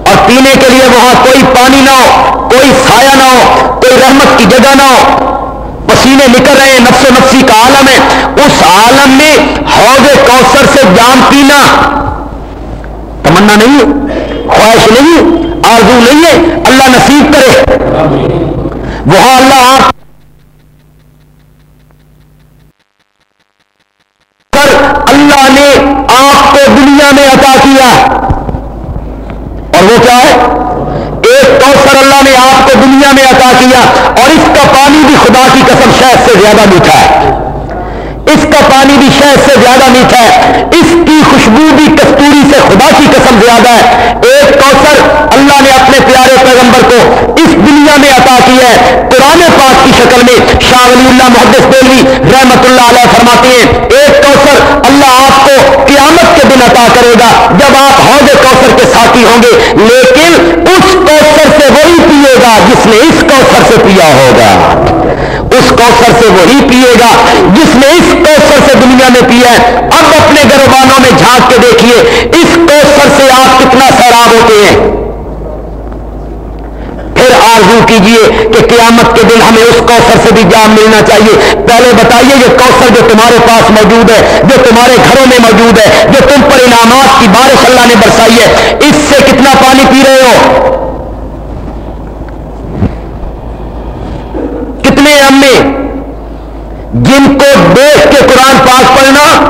اور پینے کے لیے وہاں کوئی پانی نہ ہو، کوئی سایہ نہ ہو، کوئی رحمت کی جگہ نہ ہو پسینے نکل رہے ہیں، نفس و نفسی کا عالم ہے۔ اس عالم میں حوض کوثر سے جام پینا۔ تمنا نہیں ہے، خواہش نہیں آرزو نہیں ہے، اللہ نصیب کرے۔ وہاں اللہ آپ اللہ نے آپ کو دنیا میں عطا کیا اور وہ کیا ہے ایک کوثر اللہ نے آپ کو دنیا میں عطا کیا اور اس کا پانی بھی خدا کی قسم شہد سے زیادہ میٹھا ہے۔ پانی بھی شہد سے زیادہ میٹھا ہے۔ اس کی خوشبو بھی کستوری سے خدا کی قسم زیادہ ہے۔ ایک کوثر اللہ نے اپنے پیارے پیغمبر کو اس دنیا میں عطا کیا ہے۔ قرآن پاک کی شکل میں شاہ ولی اللہ محدث دہلی رحمت اللہ علیہ فرماتے ہیں، ایک کوثر اللہ آپ کو قیامت کے دن عطا کرے گا۔ جب آپ حوض کوثر کے ساتھی ہوں گے، لیکن اس کوثر سے وہی پیے گا جس نے اس کوثر سے پیا ہوگا۔ اس کوثر سے وہی پیے گا جس نے اس کوثر سے دنیا میں پیا ہے۔ اب اپنے گروانوں میں جھانک کے دیکھیے، اس کوثر سے آپ کتنا سیراب ہوتے ہیں۔ پھر آرزو کیجیے کہ قیامت کے دن ہمیں اس کوثر سے بھی جام ملنا چاہیے۔ پہلے بتائیے، یہ کوثر جو تمہارے پاس موجود ہے، جو تمہارے گھروں میں موجود ہے، جو تم پر انعامات کی بارش اللہ نے برسائی ہے، اس سے کتنا پانی پی رہے ہو کتنے امی جن کو دیکھ کے قرآن پاک پڑھنا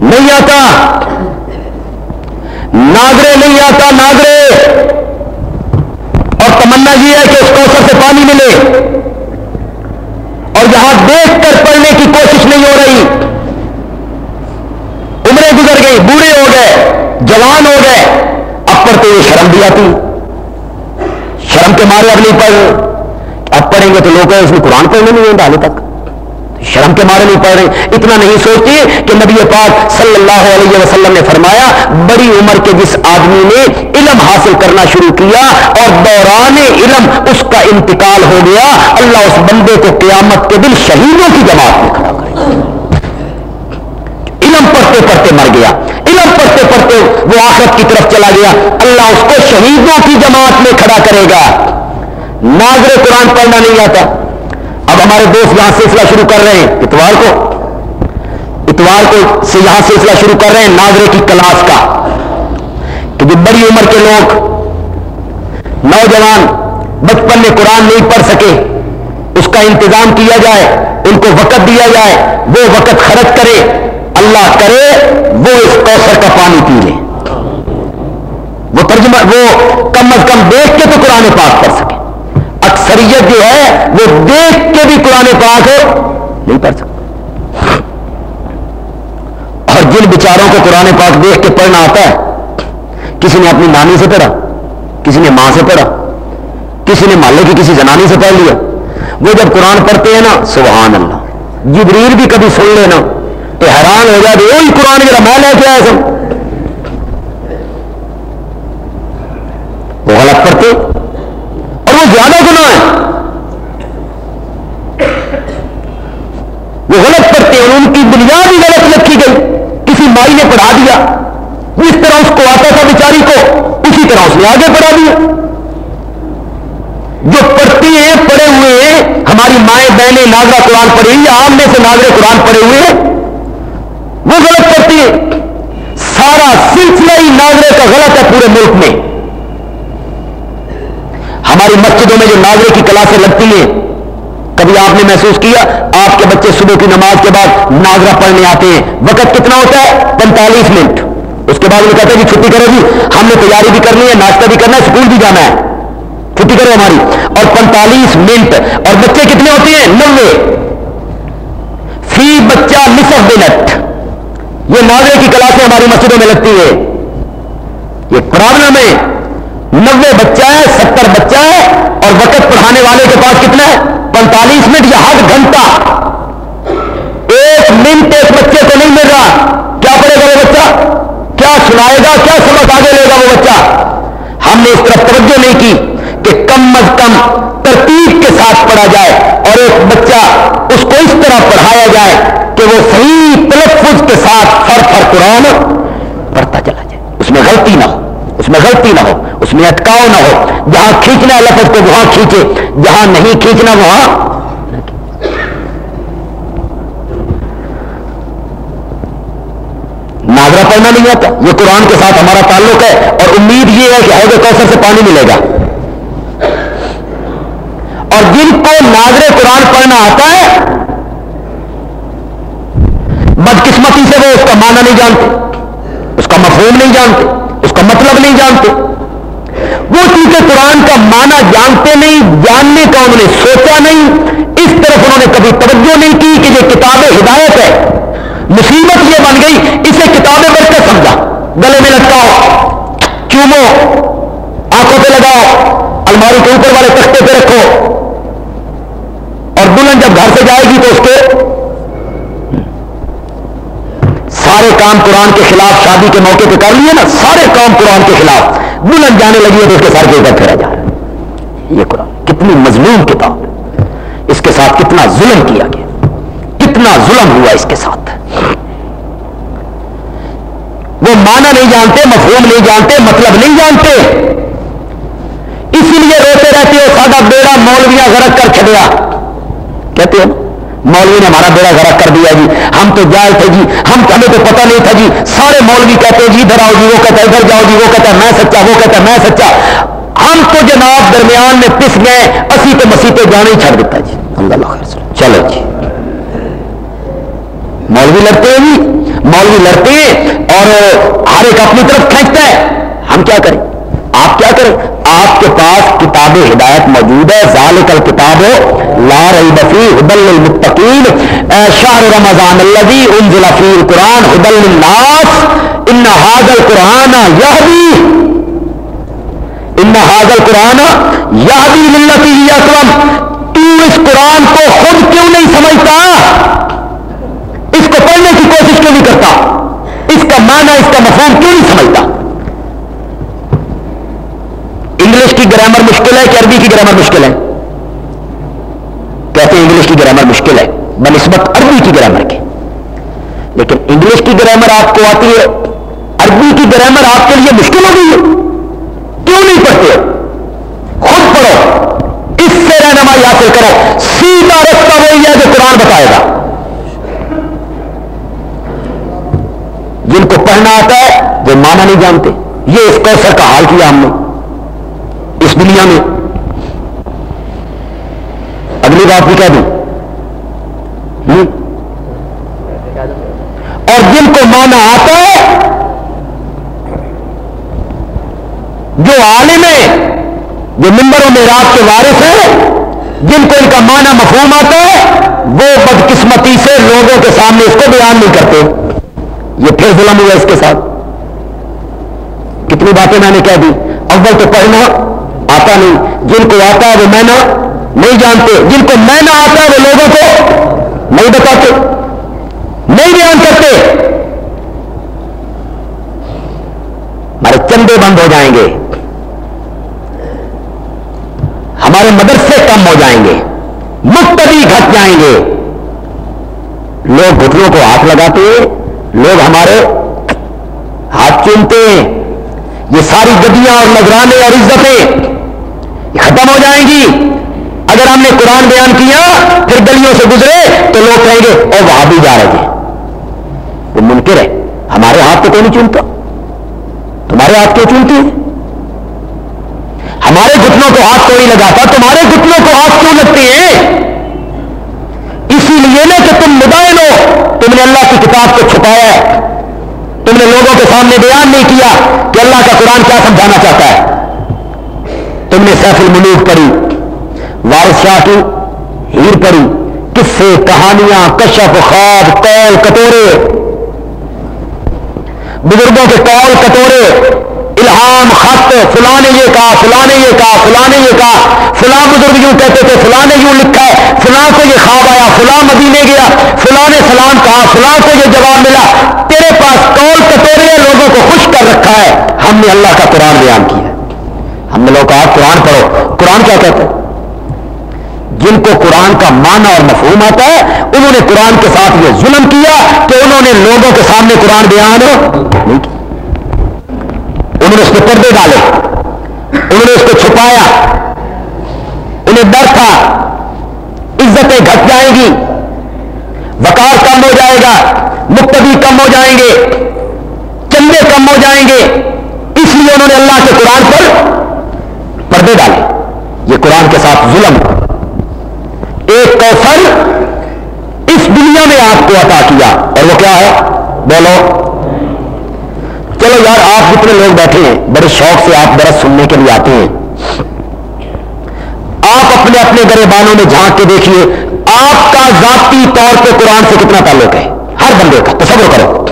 نہیں آتا۔ ناگرے نہیں آتا ناگرے اور تمنا یہ ہے کہ اس کو سے پانی ملے۔ اور یہاں دیکھ کر پڑھنے کی کوشش نہیں ہو رہی۔ عمریں گزر گئی بوڑھے ہو گئے، جوان ہو گئے۔ اب پڑھتے ہوئے شرم بھی آتی۔ شرم کے مارے اب نہیں پڑھ اب پڑھیں گے تو لوگ اس میں قرآن پڑھنے نہیں ہوں ڈالے تک۔ شرم کے مارے نہیں پڑھ رہے۔ اتنا نہیں سوچتے کہ نبی پاک صلی اللہ علیہ وسلم نے فرمایا، بڑی عمر کے جس آدمی نے علم حاصل کرنا شروع کیا اور دوران علم اس کا انتقال ہو گیا، اللہ اس بندے کو قیامت کے دن شہیدوں کی جماعت میں کھڑا کرے۔ علم پڑھتے پڑھتے مر گیا۔ علم پڑھتے پڑھتے وہ آخرت کی طرف چلا گیا۔ اللہ اس کو شہیدوں کی جماعت میں کھڑا کرے گا۔ ناظر قرآن پڑھنا نہیں آتا۔ ہمارے دوست یہاں سلسلہ شروع کر رہے ہیں۔ اتوار کو۔ اتوار کو سے یہاں سلسلہ شروع کر رہے ہیں ناظرے کی کلاس کا۔ کہ جو بڑی عمر کے لوگ، نوجوان بچپن میں قرآن نہیں پڑھ سکے۔ اس کا انتظام کیا جائے، ان کو وقت دیا جائے، وہ وقت خرچ کرے۔ اللہ کرے، وہ اس کوثر کا پانی پی لے۔ وہ ترجمہ، وہ کم از کم دیکھ کے تو قرآن پاک پڑھ سکے۔ اکثریت جو ہے وہ دیکھ کے بھی قرآن پاک نہیں پڑھ سکتا۔ اور جن بچاروں کو قرآن پاک دیکھ کے پڑھنا آتا ہے، کسی نے اپنی نانی سے پڑھا، کسی نے ماں سے پڑھا، کسی نے محلے کی کسی زنانی سے پڑھ لیا۔ وہ جب قرآن پڑھتے ہیں نا، سبحان اللہ۔ جبریل بھی کبھی سن لینا تو حیران ہو جائے وہی قرآن میرا مال ہے، کیا ہے سب وہ غلط پڑھتے وہ زیادہ گنا ہے وہ غلط کرتے ہیں ان کی بنیاد ہی غلط رکھی گئی کسی مائی نے پڑھا دیا جس طرح اس کو آتا تھا بیچاری کو اسی طرح اس نے آگے پڑھا دیا۔ جو پڑھتی ہیں، پڑھے ہوئے ہیں، ہماری مائیں بہنیں ناظرہ قرآن پڑھی یا آم میں سے ناظر قرآن پڑھے ہوئے ہیں۔ وہ غلط کرتی ہیں۔ سارا سلسلہ ہی ناظرے کا غلط ہے پورے ملک میں۔ ہماری مسجدوں میں جو ناظرے کی کلاسیں لگتی ہیں، کبھی آپ نے محسوس کیا، آپ کے بچے صبح کی نماز کے بعد ناظرہ پڑھنے آتے ہیں۔ وقت کتنا ہوتا ہے؟ پینتالیس منٹ۔ اس کے بعد وہ کہتے ہیں کہ چھٹی کرو گی ہم نے تیاری بھی کرنی ہے، ناشتہ بھی کرنا ہے، اسکول بھی جانا ہے۔ چھٹی کرو ہماری۔ اور پینتالیس منٹ، اور بچے کتنے ہوتے ہیں؟ نوے۔ فی بچہ نصف منٹ۔ یہ ناظرے کی کلاسیں ہماری مسجدوں میں لگتی ہے یہ پرابلم ہے۔ نبے بچہ ہے، ستر بچہ ہے، اور وقت پڑھانے والے کے پاس کتنا ہے؟ پینتالیس منٹ یا ہر گھنٹہ ایک منٹ ایک بچے کو نہیں مل رہا کیا پڑھے گا وہ بچہ کیا سنائے گا، کیا سبق آگے لے گا وہ بچہ؟ ہم نے اس طرف توجہ نہیں کی کہ کم از کم ترتیب کے ساتھ پڑھا جائے اور ایک بچہ اس کو اس طرح پڑھایا جائے کہ وہ صحیح تلفظ کے ساتھ فر فر قرآن پڑھتا چلا جائے۔ اس میں غلطی نہ ہو، اس میں غلطی نہ ہو، اس میں اٹکاؤ نہ ہو۔ جہاں کھینچنا ہے لفظ کو، وہاں کھینچے، جہاں نہیں کھینچنا، وہاں پڑھنا نہیں آتا یہ قرآن کے ساتھ ہمارا تعلق ہے اور امید یہ ہے کہ حید کوثر سے پانی ملے گا۔ اور جن کو ناظر قرآن پڑھنا آتا ہے، بدقسمتی سے وہ اس کا معنی نہیں جانتے، اس کا مفہوم نہیں جانتے، اس کا مطلب نہیں جانتے۔ وہ چونکہ قرآن کا معنی جانتے نہیں، جاننے کا انہوں نے سوچا نہیں، اس طرف انہوں نے کبھی توجہ نہیں کی کہ یہ کتاب ہدایت ہے۔ مصیبت یہ بن گئی، اسے کتابیں بڑھ کر سمجھا۔ گلے میں لٹکاؤ، چومو، آنکھوں پہ لگاؤ، الماری کے اوپر والے تختے پہ رکھو۔ اور دلہن جب گھر سے جائے گی تو اس کے سارے کام قرآن کے خلاف شادی کے موقع پہ کر لیے نا۔ سارے کام قرآن کے خلاف۔ دلہن جانے لگی ہے تو اس کے سر کے اوپر پھیرا جا رہا یہ قرآن کتنی مضمون کتاب اس کے ساتھ کتنا ظلم کیا گیا۔ کتنا ظلم ہوا اس کے ساتھ وہ معنی نہیں جانتے، مفہوم نہیں جانتے مطلب نہیں جانتے۔ اسی لیے روتے رہتے ہو سادہ بیڑا مولویاں غرق کر چڑیا کہتے ہو، مولوی نے ہمارا بیڑا غرق کر دیا جی۔ ہم تو جائے تھے جی ہم ہمیں تو پتہ نہیں تھا جی۔ سارے مولوی کہتے ہیں جی ادھر آؤ جی وہ کہتا ہے ادھر جاؤ جی وہ کہتا ہے میں سچا، وہ کہتا ہے میں سچا۔ ہم تو جناب درمیان میں پس گئے، اسی تو مسیح جانے ہی چھڑ دیتا جی۔ اللہ خیر چلو جی۔ مولوی لڑتے ہیں جی؟ مولوی لڑتے ہیں اور ہر ایک اپنی طرف کھینچتا ہے۔ ہم کیا کریں؟ آپ کیا کریں؟ آپ کے پاس کتاب ہدایت موجود ہے۔ ذالک الکتاب لا ریب فی هدى للمتقین۔ شهر رمضان الذي انزل فيه القران هدى للناس۔ ان هذا القران يهدي ان هذا القران يهدي للتي هي اقوم تو اس قرآن کو خود کیوں نہیں سمجھتا اس کو پڑھنے کی کوشش کیوں نہیں کرتا؟ اس کا معنی، اس کا مفہوم کیوں نہیں سمجھتا؟ انگلش کی گرامر مشکل ہے کہ عربی کی گرامر مشکل ہے؟ کہتے ہیں انگلش کی گرامر مشکل ہے، بنسبت عربی کی گرامر کے لیکن انگلش کی گرامر آپ کو آتی ہے، عربی کی گرامر آپ کے لیے مشکل ہو گئی ہے۔ کیوں نہیں پڑھتے خود پڑھو۔ اس سے رہنمائی حاصل کرو۔ سیدھا رستہ وہی ہے جو قرآن بتائے گا جن کو پڑھنا آتا ہے وہ مانا نہیں جانتے۔ یہ اس کوثر کا حال کیا ہم نے۔ اس دنیا میں۔ اگلی بات بھی کہہ دوں۔ اور جن کو مانا آتا ہے، جو عالم ہے جو ممبر و معراج کے وارث ہیں، جن کو ان کا معنی مفہوم آتا ہے، وہ بدقسمتی سے لوگوں کے سامنے اس کو بیان نہیں کرتے۔ یہ پھر ظلم ہوا اس کے ساتھ۔ کتنی باتیں میں نے کہہ دی۔ اول تو پڑھنا آتا نہیں۔ جن کو آتا ہے وہ میں نہ نہیں جانتے۔ جن کو میں نہ آتا ہے وہ لوگوں کو نہیں بتاتے۔ نہیں بیان کرتے۔ ہمارے چندے بند ہو جائیں گے۔ ہمارے مدرسے کم ہو جائیں گے۔ مختلف گھٹ جائیں گے۔ لوگ گھٹنوں کو ہاتھ لگاتے ہیں۔ لوگ ہمارے ہاتھ چومتے ہیں۔ یہ ساری گدیاں اور نگرانے اور عزتیں ختم ہو جائیں گی۔ اگر ہم نے قرآن بیان کیا، پھر گلیوں سے گزرے تو لوگ کہیں گے اور وہاں بھی جا رہے ہیں۔ وہ منکر ہے۔ ہمارے ہاتھ تو کوئی نہیں چنتا تمہارے ہاتھ کیوں چنتے ہیں؟ ہمارے گھٹنوں کو ہاتھ کوئی لگاتا، تمہارے گھٹنوں کو ہاتھ کیوں لگتے ہیں؟ اسی لیے نا کہ تم مدائن ہو۔ تم نے اللہ کی کتاب کو چھپایا ہے۔ تم نے لوگوں کے سامنے بیان نہیں کیا کہ اللہ کا قرآن کیا سمجھانا چاہتا ہے۔ تم نے سیف الملوک پڑھی، وارث شاہ کی ہیر پڑھی۔ قصے، کہانیاں، کشف، خواب کال کٹورے۔ بزرگوں کے کال کٹورے۔ الہام خط فلاں نے یہ کہا، فلاں نے یہ کہا، فلاں نے یہ کہا، فلاں بزرگ یوں کہتے تھے، فلاں نے یوں لکھا ہے، فلاں کو یہ خواب آیا، فلاں مدینے گیا، فلاں نے سلام کہا، فلاں کو یہ جواب ملا، تیرے پاس کال کٹورے لوگوں کو خوش کر رکھا ہے، ہم نے اللہ کا قرآن بیان کیا ہم نے لوگ کہا، قرآن پڑھو۔ قرآن کیا کہتے ہیں؟ جن کو قرآن کا معنی اور مفہوم آتا ہے، انہوں نے قرآن کے ساتھ یہ ظلم کیا کہ انہوں نے لوگوں کے سامنے قرآن بیان نہیں کیا۔ انہوں نے اس پہ پردے ڈالے، انہوں نے اس کو چھپایا، انہیں ڈر تھا، عزتیں گھٹ جائیں گی، وقار کم ہو جائے گا، مقتدی کم ہو جائیں گے، چندے کم ہو جائیں گے، اس لیے انہوں نے اللہ کے قرآن پر پردے ڈالے۔ یہ قرآن کے ساتھ ظلم۔ ایک کوثر اس دنیا میں آپ کو عطا کیا۔ اور وہ کیا ہے؟ بولو۔ چلو یار، آپ جتنے لوگ بیٹھے ہیں، بڑے شوق سے آپ درس سننے کے لیے آتے ہیں۔ آپ اپنے گرے بانوں میں جھانک کے دیکھیے، آپ کا ذاتی طور پہ قرآن سے کتنا تعلق ہے؟ ہر بندے کا، تصور کرو۔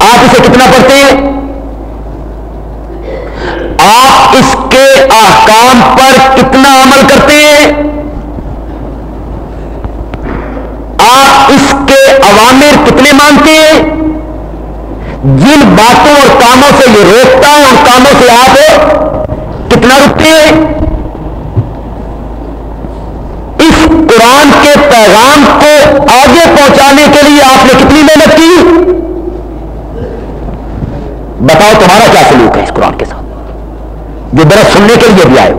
آپ اسے کتنا پڑھتے ہیں؟ آپ اس کے احکام پر کتنا عمل کرتے ہیں آپ اس کے کتنے مانتے ہیں؟ جن باتوں اور کاموں سے یہ روکتا ہے، ان کاموں سے آپ کتنا رکتے ہیں؟ اس قرآن کے پیغام کو آگے پہنچانے کے لیے آپ نے کتنی محنت کی؟ بتاؤ تمہارا کیا سلوک ہے اس قرآن کے ساتھ؟ جو درخت سننے کے لیے بھی آئے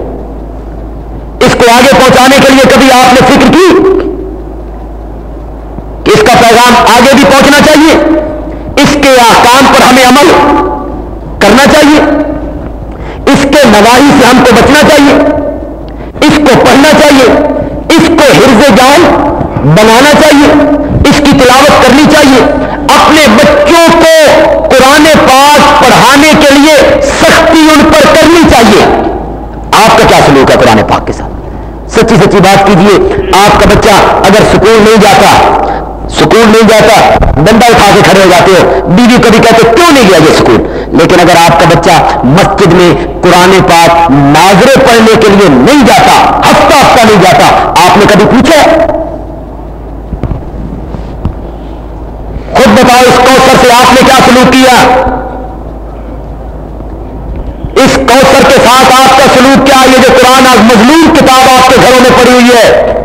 اس کو آگے پہنچانے کے لیے کبھی آپ نے فکر کی؟ اس آگے بھی پہنچنا چاہیے۔ اس کے آکام پر ہمیں عمل کرنا چاہیے۔ اس کے نواحی سے ہم کو بچنا چاہیے۔ اس کو پڑھنا چاہیے۔ اس کو حرز جان بنانا چاہیے۔ اس کی تلاوت کرنی چاہیے۔ اپنے بچوں کو قرآن پاک پڑھانے کے لیے سختی ان پر کرنی چاہیے۔ آپ کا کیا سلوک ہے قرآن پاک کے ساتھ؟ سچی سچی بات کیجیے۔ آپ کا بچہ اگر سکون نہیں جاتا سکون نہیں جاتا ڈنڈا اٹھا کے کھڑے ہو جاتے ہو۔ بیوی کبھی کہتے، کیوں نہیں گیا یہ سکون لیکن اگر آپ کا بچہ مسجد میں قرآن پاک ناظرے پڑھنے کے لیے نہیں جاتا، ہفتہ ہفتہ نہیں جاتا، آپ نے کبھی پوچھا خود بتاؤ اس کوثر سے آپ نے کیا سلوک کیا؟ اس کوثر کے ساتھ آپ کا سلوک کیا؟ یہ جو قرآن آج مظلوم کتاب آپ کے گھروں میں پڑی ہوئی ہے۔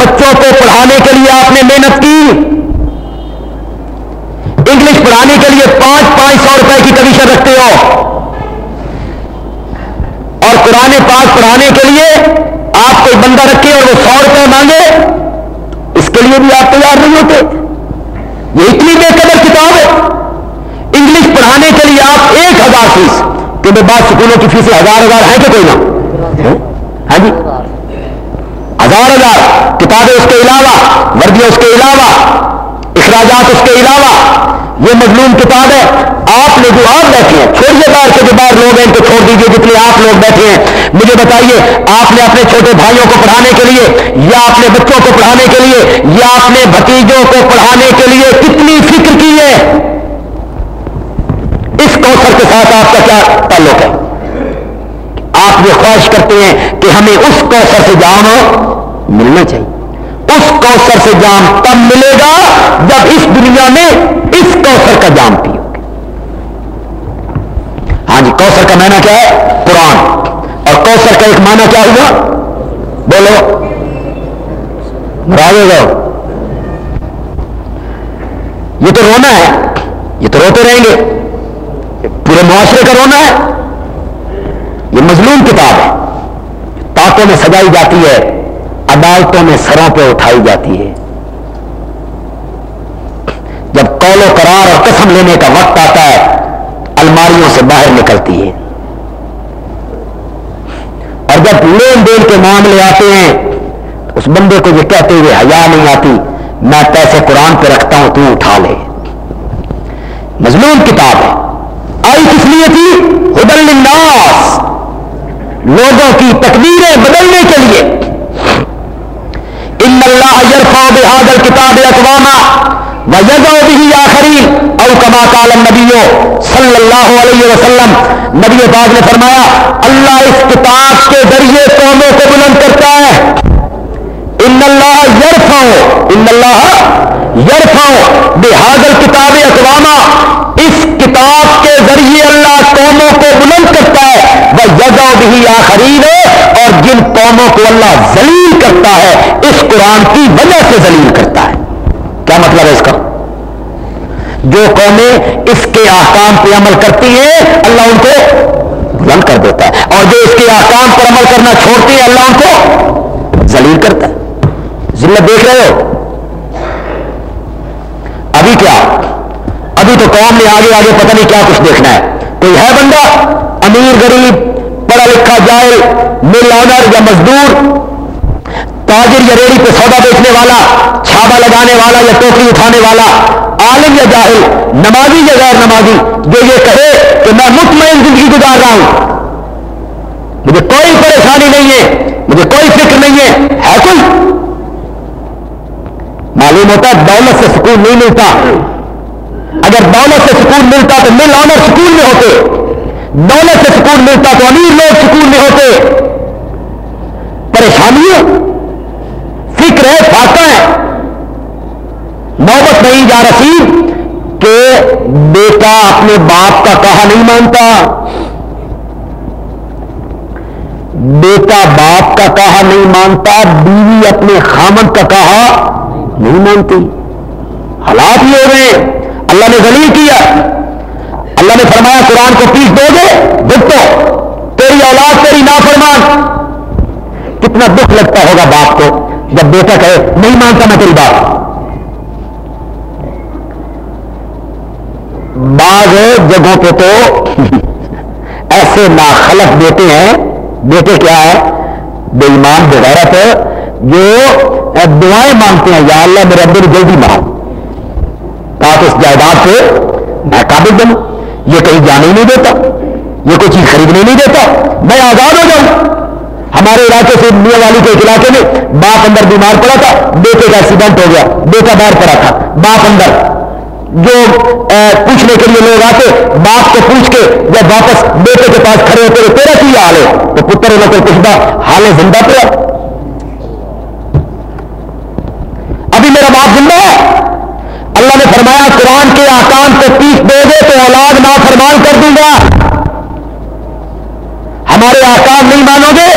بچوں کو پڑھانے کے لیے آپ نے محنت کی؟ انگلش پڑھانے کے لیے پانچ پانچ سو روپئے کی کمیشن رکھتے ہو۔ اور قرآن پاک پڑھانے کے لیے آپ کوئی بندہ رکھے اور وہ سو روپئے مانگے، اس کے لیے بھی آپ تیار نہیں ہوتے۔ یہ اتنی بے قدر کتاب ہے۔ انگلش پڑھانے کے لیے آپ ایک ہزار فیس، کہ بعض سکولوں کی فیس ہزار ہزار ہے کہ کوئی نہ۔ ہاں جی؟ ہزار ہزار۔ کتابیں اس کے علاوہ، وردیاں اس کے علاوہ، اخراجات اس کے علاوہ۔ یہ مظلوم کتاب ہے۔ آپ نے جو آپ بیٹھے ہیں چھوڑیے بار کے جو بار لوگ ہیں، ان کو چھوڑ دیجیے جتنے آپ لوگ بیٹھے ہیں۔ مجھے بتائیے، آپ نے اپنے چھوٹے بھائیوں کو پڑھانے کے لیے، یا اپنے بچوں کو پڑھانے کے لیے، یا اپنے بھتیجوں کو پڑھانے کے لیے کتنی فکر کی ہے؟ اس کوثر کے ساتھ آپ کا کیا تعلق ہے؟ آپ یہ خواہش کرتے ہیں کہ ہمیں اس کوثر سے جام ملنا چاہیے۔ اس کوثر سے جام تب ملے گا جب اس دنیا میں اس کوثر کا جام پیو گے۔ ہاں جی کوثر کا معنی کیا ہے؟ قرآن۔ اور کوثر کا ایک معنی کیا ہوا؟ بولو۔ مرادے گا یہ تو رونا ہے۔ یہ تو روتے رہیں گے۔ پورے معاشرے کا رونا ہے۔ یہ مظلوم کتاب ہے۔ تاکوں میں سجائی جاتی ہے۔ عدالتوں میں سروں پہ اٹھائی جاتی ہے۔ جب قول و قرار اور قسم لینے کا وقت آتا ہے، الماریوں سے باہر نکلتی ہے۔ اور جب لین دین کے معاملے آتے ہیں، اس بندے کو یہ کہتے ہوئے حیا نہیں آتی، میں پیسے قرآن پہ رکھتا ہوں، تو اٹھا لے۔ مضمون کتاب ہے۔ آئی کس لیے تھی؟ ہدل الناس لوگوں کی تقدیریں اخرين او كما قال النبي صلی اللہ علیہ وسلم، نبی پاک نے فرمایا، اللہ اس کتاب کے ذریعے قوموں کو بلند کرتا ہے۔ ان اللہ یرفع ان اللہ یرفع بهذا الكتاب اقواما، اس کتاب کے ذریعے اللہ قوموں کو بلند کرتا ہے۔ وہ یذع به اخرین اور جن قوموں کو اللہ ذلیل کرتا ہے، اس قرآن کی وجہ سے ذلیل کرتا ہے۔ کیا مطلب ہے اس کا؟ جو قومیں اس کے آکام پہ عمل کرتی ہیں، اللہ ان کو بلند کر دیتا ہے۔ اور جو اس کے آکام پر عمل کرنا چھوڑتی ہیں، اللہ ان کو ذلیل کرتا ہے۔ ذلت دیکھ رہے ہو؟ ابھی کیا؟ ابھی تو قوم نے آگے آگے پتہ نہیں کیا کچھ دیکھنا ہے۔ کوئی ہے بندہ؟ امیر، غریب، پڑھا لکھا جائے مل آنر یا مزدور؟ تاجر یا ریڑی پہ سودا بیچنے والا، چھابا لگانے والا یا ٹوکری اٹھانے والا، عالم یا جاہل، نمازی یا غیر نمازی، جو یہ کہے کہ میں مطمئن زندگی گزار رہا ہوں۔ مجھے کوئی پریشانی نہیں ہے، مجھے کوئی فکر نہیں ہے ہے کوئی؟ معلوم ہوتا دولت سے سکون نہیں ملتا۔ اگر دولت سے سکون ملتا تو مل آمر سکون میں ہوتے۔ دولت سے سکون ملتا تو امیر لوگ سکون میں ہوتے۔ پریشانی نوبت کہ بیٹا اپنے باپ کا کہا نہیں مانتا؟ بیٹا باپ کا کہا نہیں مانتا، بیوی اپنے خامن کا کہا نہیں مانتی۔ حالات ہی ہو گئے اللہ نے غلیل کیا۔ اللہ نے فرمایا، قرآن کو پیس دو گے، دیکھو، تیری اولاد تیری نا فرمان کتنا دکھ لگتا ہوگا باپ کو جب بیٹا کہے، نہیں مانتا میں تیری بات بعض جگہوں پہ تو ایسے ناخلق بیٹے ہیں، بیٹے کیا ہے بے ایمان بغیرت جو دعائیں مانگتے ہیں، یا اللہ میرے ابر جلدی مانگ۔ آپ اس جائیداد سے میں قابل بنوں۔ یہ کہیں جانے نہیں دیتا، یہ کوئی چیز خریدنے نہیں دیتا۔ میں آزاد ہو جاؤں۔ ہمارے علاقے سے میاں والی کے علاقے میں باپ اندر بیمار پڑا تھا، بیٹے کا ایکسیڈنٹ ہو گیا، بیٹا باہر پڑا تھا، باپ اندر۔ جو پوچھنے کے لیے لوگ آتے، باپ کو پوچھ کے جب واپس بیٹے کے پاس کھڑے ہوتے، تیرا کی حال ہے؟ تو پتر نہ کو پوچھتا حال زندہ پہ ابھی میرا باپ زندہ ہے۔ اللہ نے فرمایا، قرآن کے آکام کو پیس دو گے تو اولاد نہ فرمان کر دوں گا۔ ہمارے آکام نہیں مانو گے،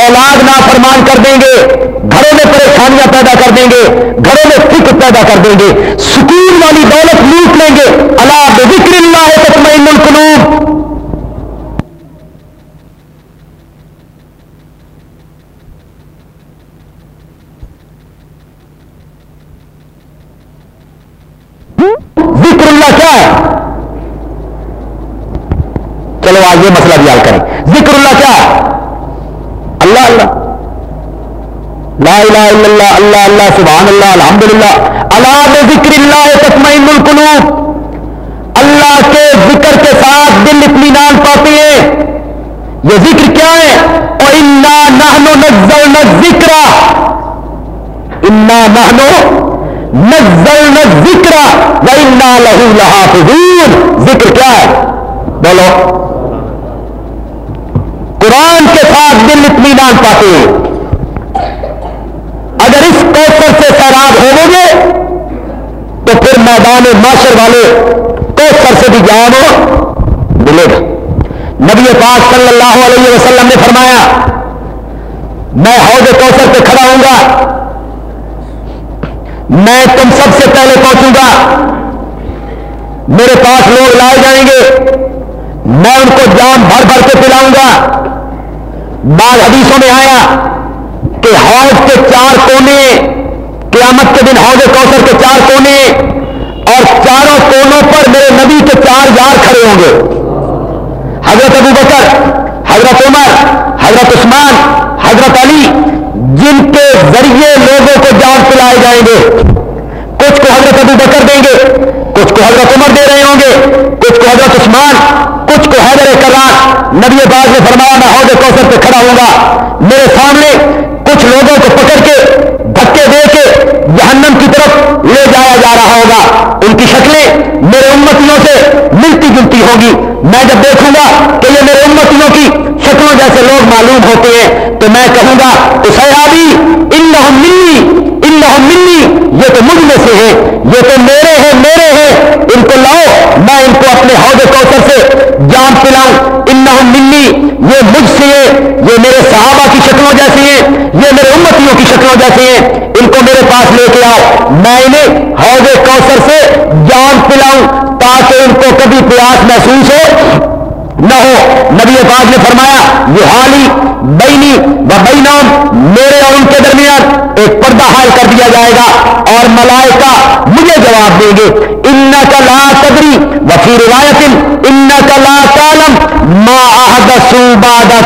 اولاد نہ فرمان کر دیں گے، گھروں میں پریشانیاں پیدا کر دیں گے، گھروں میں فکر پیدا کر دیں گے، سکون والی دولت لوٹ لیں گے۔ اللہ بکر اللہ تطمئن القلوب۔ ذکر اللہ کیا ہے؟ چلو آج یہ مسئلہ بھی حل کریں۔ ذکر اللہ کیا ہے؟ اللہ اللہ۔ لا الہ الا اللہ اللہ اللہ، سبحان اللہ الحمد للہ اللہ ذکر اللہ تطمئن القلوب۔ اللہ کے ذکر کے ساتھ دل اطمینان پاتے ہیں۔ یہ ذکر کیا ہے؟ اور انا نہنو نزلنا ذکر انا نہنو نزلنا ذکر و انا لہو لحافظون۔ ذکر کیا ہے؟ بولو۔ قرآن کے ساتھ دل اطمینان پاتے ہیں۔ اگر اس کوثر سے سیراب ہو گے، تو پھر میدان معاشر والے کوثر سے بھی جان ملے گا۔ نبی پاک صلی اللہ علیہ وسلم نے فرمایا، میں حوض کوثر پہ کھڑا ہوں گا۔ میں تم سب سے پہلے پہنچوں گا۔ میرے پاس لوگ لائے جائیں گے۔ میں ان کو جام بھر بھر کے پلاؤں گا۔ بعض حدیثوں میں آیا کہ حوض کے چار کونے، قیامت کے دن حوض کوثر کے چار کونے اور چاروں کونوں پر میرے نبی کے چار یار کھڑے ہوں گے۔ حضرت ابو بکر، حضرت عمر، حضرت عثمان، حضرت علی، جن کے ذریعے لوگوں کو جان پلائے جائیں گے۔ کچھ کو حضرت ابو بکر دیں گے، کچھ کو حضرت عمر دے رہے ہوں گے، کچھ کو حضرت عثمان کچھ کو حیدر کرار نبی باز نے فرمایا، میں عہدے کوثر پہ کھڑا ہوں گا۔ میرے سامنے کچھ لوگوں کو پکڑ کے، دھکے دے کے جہنم کی طرف لے جایا جا رہا ہوگا۔ ان کی شکلیں میرے امتیوں سے ملتی جلتی ہوگی۔ میں جب دیکھوں گا کہ یہ میرے امتیوں کی شکلوں جیسے لوگ معلوم ہوتے ہیں، تو میں کہوں گا، تو سیابی ان ملی ان ملی یہ تو مجھ میں سے ہے، یہ تو میرے ہیں میرے ہیں۔ ان کو لاؤ، میں ان کو اپنے حوض کوثر سے جان پلاؤں۔ ان ملی یہ مجھ سے ہے، یہ میرے صحابہ کی شکلوں جیسی ہیں، یہ میرے کی شکلوں جیسے ہیں، ان کو میرے پاس لے کے آؤ۔ میں انہیں حوض کوثر سے جان پلاؤں تاکہ ان کو کبھی پیاس محسوس ہو، نہ ہو۔ نبی پاک نے فرمایا، یہ حالی بینی و بینام میرے اور ان کے درمیان ایک حال کر دیا جائے گا اور ملائکہ مجھے جواب دیں گے۔ ان کا لا قدری وفی روایت ان کا لا کالم ما احدثو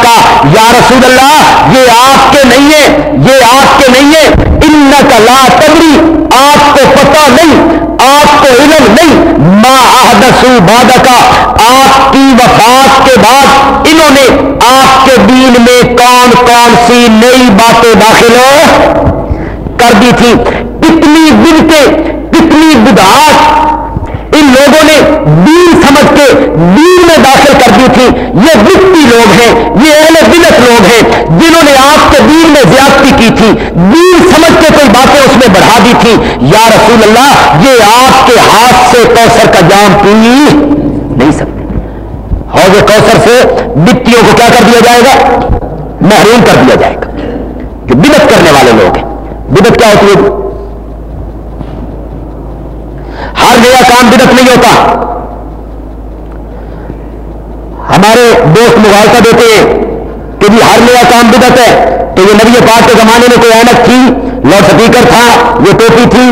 کا یا رسول اللہ، یہ آپ کے نہیں ہے، یہ آپ کے نہیں ہے۔ ان کا لا قدری آپ کو پتہ نہیں، آپ کو علم نہیں۔ ما احدثو بادہ کا آپ کی وفات کے بعد انہوں نے آپ کے دین میں کون کون سی نئی باتیں داخل ہو کر دی تھی۔ کتنی بنتے اتنی بدعات۔ ان لوگوں نے دین سمجھ کے دین میں داخل کر دی تھی۔ یہ وقتی لوگ ہیں، یہ اہل دلت لوگ ہیں، جنہوں نے آپ کے دین میں زیادتی کی تھی۔ دین سمجھ کے کوئی باتیں اس میں بڑھا دی تھی۔ یا رسول اللہ، یہ آپ کے ہاتھ سے کوثر کا جام پی نہیں سکتے۔ حوض کوثر سے بتیوں کو کیا کر دیا جائے گا؟ محروم کر دیا جائے گا۔ جو بدت کرنے والے لوگ ہیں۔ بدت کیا ہوتی ہے ہر نیا کام بدت نہیں ہوتا۔ ہمارے دوست مغالطہ دیتے ہیں کہ جی ہر نیا کام بدت ہے، تو یہ نبی پاک کے زمانے میں کوئی اینک تھی لاؤڈ سپیکر تھا، یہ ٹوپی تھی۔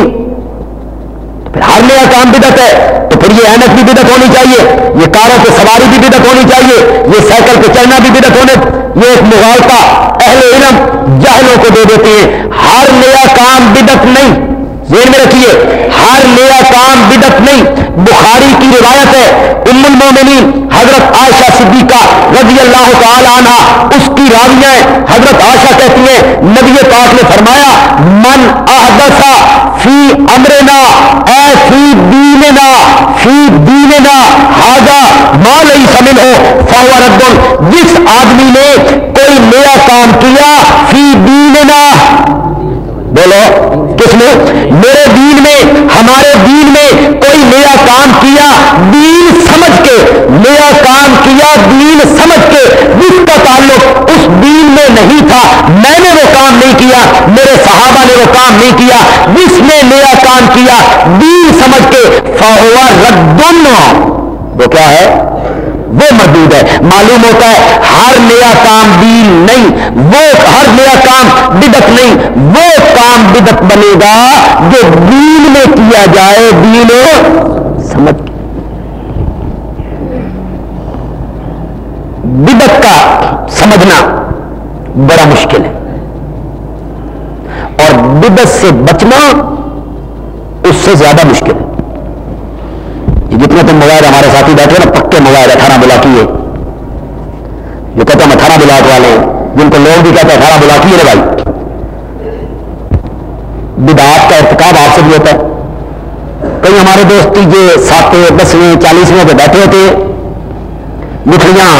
پھر ہر نیا کام بدت ہے، تو پھر یہ اینک بھی بدت ہونی چاہیے، یہ کاروں پہ سواری بھی بدت ہونی چاہیے، یہ سائیکل پہ چلنا بھی بدت ہونے یہ ایک مغالطہ اہل علم جہلوں کو دے دیتے ہیں۔ ہر نیا کام بدت نہیں۔ ذہن میں رکھیے، ہر نیا کام بدت نہیں، بخاری کی روایت ہے، ام المومنین، حضرت عائشہ صدیقہ رضی اللہ تعالی عنہ، اس کی راویاں حضرت عائشہ کہتی ہیں، نبی پاک نے فرمایا، من احدثا فی امرنا، اے فی دیننا فی دیننا حاجا ما نہیں شامل ہو فور جس آدمی نے کوئی نیا کام کیا، فی دیننا۔ بولو۔ نے میرے دین میں، ہمارے دین میں کوئی نیا کام کیا، دین سمجھ کے، نیا کام کیا، دین سمجھ کے، جس کا تعلق اس دین میں نہیں تھا، میں نے وہ کام نہیں کیا، میرے صحابہ نے وہ کام نہیں کیا، جس نے نیا کام کیا، دین سمجھ کے فہوا ردن وہ کیا ہے؟ وہ مردود ہے۔ معلوم ہوتا ہے ہر نیا کام دین نہیں، وہ ہر نیا کام بدت نہیں، وہ کام بدت بنے گا جو دین میں کیا جائے، دین سمجھ۔ بدت کا سمجھنا بڑا مشکل ہے۔ اور بدت سے بچنا اس سے زیادہ مشکل ہے۔ جتنے تم موبائل ہمارے ساتھی بیٹھے نا، پکے موبائل اٹھارہ بلاکی ہے جو کہتے ہیں اٹھارہ بلاک والے جن کو لوگ بھی ہے بھائی؟ بدعات کا ارتکاب آپ سے بھی ہوتا ہے۔ کئی ہمارے دوست تیجے ساتویں، دسویں، چالیسویں پہ بیٹھے ہوتے ہیں مٹھیاں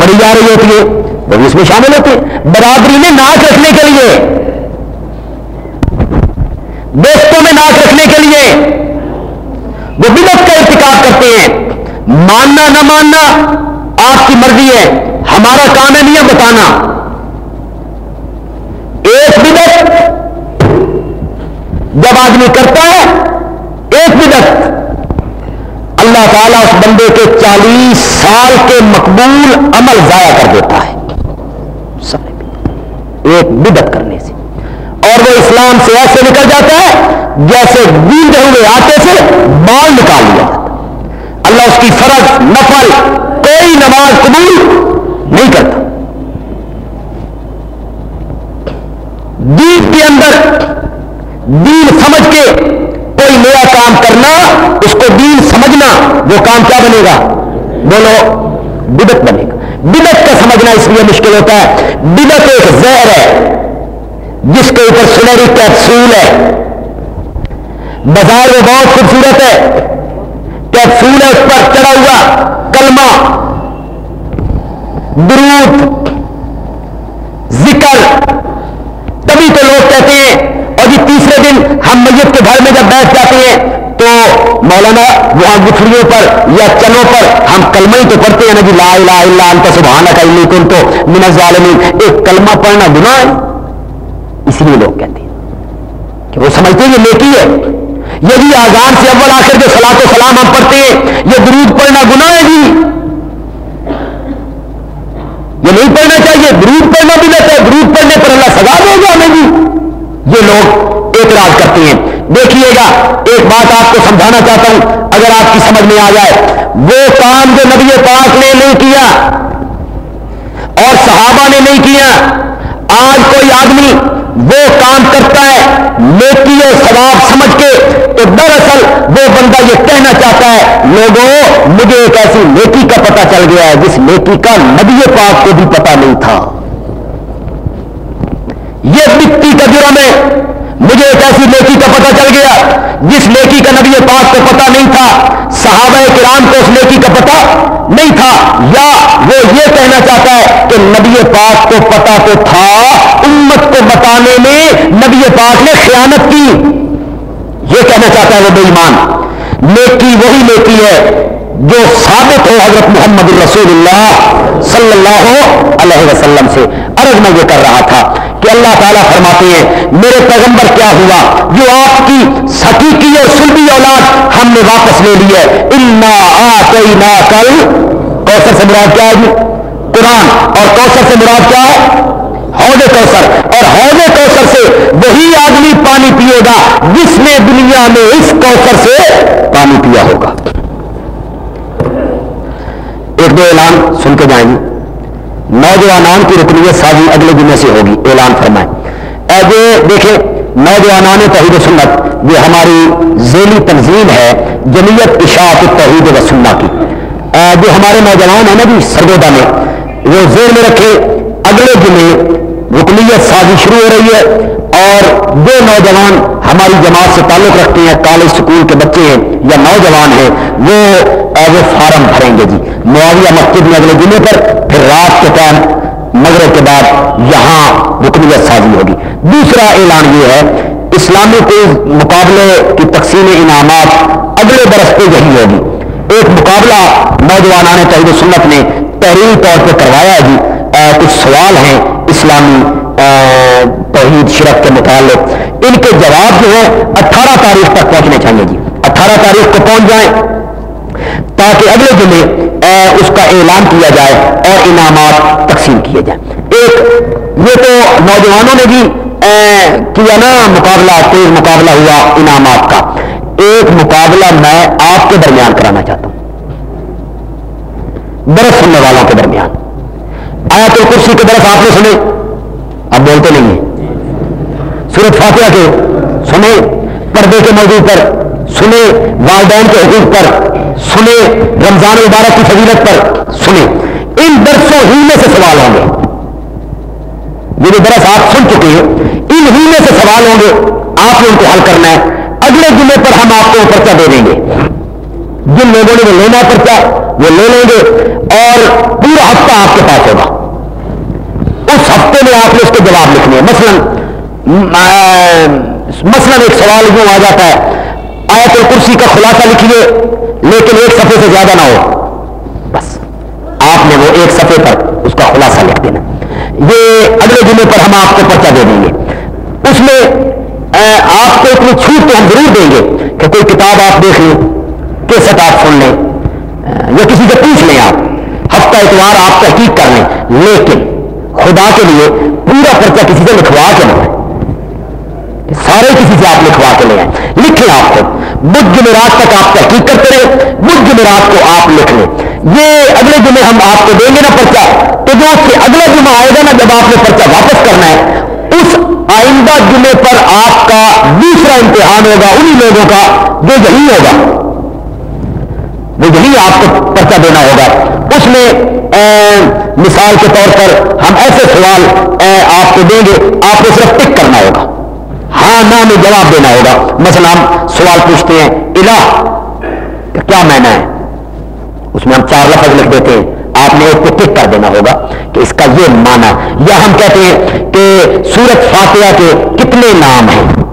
پڑی جا رہی ہوتی ہے وہ بھی اس میں شامل ہوتے ہیں۔ برادری میں ناچ رکھنے کے لیے، دوستوں میں ناچ رکھنے کے لیے وہ بدت کا ارتکاب کرتے ہیں۔ ماننا نہ ماننا، آپ کی مرضی ہے، ہمارا کام ہے نہیں بتانا ایک بدت جب آدمی کرتا ہے، ایک بدت اللہ تعالیٰ اس بندے کے چالیس سال کے مقبول عمل ضائع کر دیتا ہے۔ ایک بدت کرنے سے۔ اور وہ اسلام سے ایسے نکل جاتا ہے، جیسے بیندے ہوئے آتے سے بال نکال لیا۔ اللہ اس کی فرض، نفل، کوئی نماز قبول نہیں کرتا دین کے اندر دین سمجھ کے کوئی نیا کام کرنا اس کو دین سمجھنا وہ کام کیا بنے گا؟ بولو بدت بنے گا۔ بدت کا سمجھنا اس لیے مشکل ہوتا ہے۔ بدت ایک زہر ہے، جس کے اوپر سنہری کیپسول ہے۔ بازار میں بہت خوبصورت ہے۔ کیپسول ہے، اس پر چڑھا ہوا کلمہ۔ درود، ذکر۔ تبھی تو لوگ کہتے ہیں، اور جی تیسرے دن ہم میت کے گھر میں جب بیٹھ جاتے ہیں تو مولانا وہاں گٹھڑیوں پر یا چنوں پر ہم کلمہ ہی تو پڑھتے ہیں نا جی لا الہ الا انت سبحانہ کا کن تو من الظالمین۔ ایک کلمہ پڑھنا گناہ ہے۔ اس لیے لوگ کہتے ہیں کہ وہ سمجھتے ہیں یہ نیکی ہے۔ یہ بھی آزان سے اول آخر کے سلاط و سلام ہم پڑھتے ہیں۔ یہ درود پڑھنا گناہ ہے جی۔ یہ نہیں پڑھنا چاہیے، درود پڑھنا بھی لیتا ہے درود پڑھنے پر اللہ سزا دے گا ہمیں جی۔ یہ لوگ اعتراض کرتے ہیں۔ دیکھیے گا، ایک بات آپ کو سمجھانا چاہتا ہوں، اگر آپ کی سمجھ میں آ جائے، وہ کام جو نبی پاک نے نہیں کیا اور صحابہ نے نہیں کیا، آج کوئی آدمی وہ کام کرتا ہے، نیکی اور ثواب سمجھ کے، تو دراصل وہ بندہ یہ کہنا چاہتا ہے، لوگوں، مجھے ایک ایسی نیکی کا پتہ چل گیا ہے، جس نیکی کا نبی پاک کو بھی پتہ نہیں تھا۔ یہ مٹی کا جرم ہے۔ مجھے ایک ایسی نیکی کا پتہ چل گیا جس نیکی کا نبی پاک کو پتہ نہیں تھا، صحابہ کرام کو اس نیکی کا پتہ نہیں تھا، یا وہ یہ کہنا چاہتا ہے کہ نبی پاک کو پتہ تو تھا، امت کو بتانے میں نبی پاک نے خیانت کی۔ یہ کہنا چاہتا ہے وہ بے ایمان نیکی وہی نیکی ہے جو ثابت ہو حضرت محمد الرسول اللہ صلی اللہ علیہ وسلم سے۔ عرض میں یہ کر رہا تھا۔ کہ اللہ تعالیٰ فرماتے ہیں، میرے پیغمبر کیا ہوا؟ جو آپ کی حقیقی اور سلبی اولاد ہم نے واپس لے لی ہے. انا آ کل کوثر سے مراد کیا ہے جی؟ قرآن. اور کوثر سے مراد کیا ہے؟ حوض کوثر اور حوض کوثر سے وہی آدمی پانی پیے گا جس نے دنیا میں اس کوثر سے پانی پیا ہوگا. ایک دو اعلان سن کے جائیں گے. نوجوانان کی رکنیت سازی اگلے دنوں سے ہوگی، اعلان فرمائیں جو دیکھیں، نوجوانان توحید و سنت، یہ ہماری ذیلی تنظیم ہے، جمعیت اشاعت توحید و سنت کی۔ جو ہمارے نوجوان ہیں نا جی سرگودا میں، وہ زیر میں رکھے اگلے دن رکنیت سازی شروع ہو رہی ہے۔ اور جو نوجوان ہماری جماعت سے تعلق رکھتے ہیں، کالج اسکول کے بچے ہیں یا نوجوان ہیں، وہ وہ فارم بھریں گے جی۔ معاویہ مسجد میں اگلے دنوں پر، پھر رات کے ٹائم مغرب کے بعد یہاں رکنیت سازی ہوگی۔ دوسرا اعلان یہ ہے، اسلامی تیز مقابلے کی تقسیم انعامات اگلے برس پہ یہی ہوگی۔ ایک مقابلہ نوجوانان تحید سنت نے تحریری طور پہ کروایا جی۔ کچھ سوال ہیں اسلامی توحید شرک کے متعلق، ان کے جواب جو ہے اٹھارہ تاریخ تک پہنچنے چاہیے جی۔ اٹھارہ تاریخ کو پہنچ جائیں، تاکہ اگلے دن اس کا اعلان کیا جائے اور انعامات تقسیم کیے جائیں۔ ایک، یہ تو نوجوانوں نے جی، بھی کیا نا، مقابلہ، تیز مقابلہ ہوا انعامات کا۔ ایک مقابلہ میں آپ کے درمیان کرانا چاہتا ہوں۔ برس سننے والوں کے درمیان۔ آیا تو کرسی کے برف آپ نے سنے؟ اب بولتے نہیں فاتحہ کے سنے پردے کے موضوع پر سنے والدین کے حقوق پر سنے رمضان مبارک کی فضیلت پر سنے ان برسوں ہی میں سے سوال ہوں گے۔ یہ جو برس آپ سن چکے ہیں، ان ہی میں سے سوال ہوں گے، آپ نے ان کو حل کرنا ہے۔ اگلے جمعے پر ہم آپ کو پرچہ دے دیں گے۔ جن لوگوں نے وہ لینا پرچہ، وہ لے لیں گے اور پورا ہفتہ آپ کے پاس ہوگا۔ اس ہفتے میں آپ نے اس کے جواب لکھنے مثلا مثلا ایک سوال یوں آ جاتا ہے، آیت الکرسی کا خلاصہ لکھیے لیکن ایک صفحے سے زیادہ نہ ہو۔ بس، آپ نے وہ ایک صفحے پر اس کا خلاصہ لکھ دینا۔ یہ اگلے دنوں پر ہم آپ کو پرچہ دے دیں گے۔ اس میں آپ کو اتنی چھوٹ تو ہم ضرور دیں گے کہ کوئی کتاب آپ دیکھ لیں، کیسٹ آپ سن لیں یا کسی سے پوچھ لیں آپ۔ ہفتہ اتوار آپ تحقیق کر لیں۔ لیکن خدا کے لیے پورا پرچہ کسی سے لکھوا کے لیں سارے کسی سے آپ لکھوا کے لے آئیں۔ لکھیں آپ کو بدھ جمعرات تک آپ تحقیق کرتے رہے۔ بدھ جمعرات کو آپ لکھ لیں۔ یہ اگلے جمعے ہم آپ کو دیں گے نا پرچہ۔ تو جو اس سے اگلا جمعہ آئے گا نا، جب آپ نے پرچہ واپس کرنا ہے، اس آئندہ جمعے پر آپ کا دوسرا امتحان ہوگا، انہی لوگوں کا جو یہی ہوگا۔ وہ یہی آپ کو پرچہ دینا ہوگا۔ اس میں مثال کے طور پر ہم ایسے سوال آپ کو دیں گے۔ آپ کو صرف ٹک کرنا ہوگا۔ ہاں نہ میں جواب دینا ہوگا۔ مثلا ہم سوال پوچھتے ہیں، الہ کیا معنی ہے؟ اس میں ہم چار لفظ لکھ دیتے ہیں۔ آپ نے ایک کو ٹک کر دینا ہوگا کہ اس کا یہ معنی یا ہم کہتے ہیں کہ سورت فاتحہ کے کتنے نام ہیں؟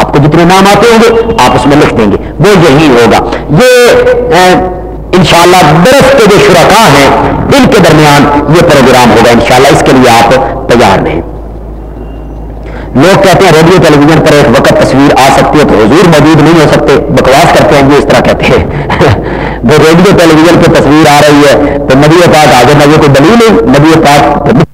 آپ کو جتنے نام آتے ہوں گے، آپ اس میں لکھ دیں گے۔ وہ یہی ہوگا۔ یہ انشاءاللہ برس کے جو شرکا ہیں، ان کے درمیان یہ پروگرام ہوگا۔ انشاءاللہ اس کے لیے آپ تیار رہیں۔ لوگ کہتے ہیں ریڈیو ٹیلی ویژن پر ایک وقت تصویر آ سکتی ہے تو حضور موجود نہیں ہو سکتے، بکواس کرتے ہیں جو اس طرح کہتے ہیں۔ (laughs) وہ ریڈیو ٹیلی ویژن پہ تصویر آ رہی ہے تو نبی پاک آگے نہ یہ کوئی دلیل نہیں نبی پاک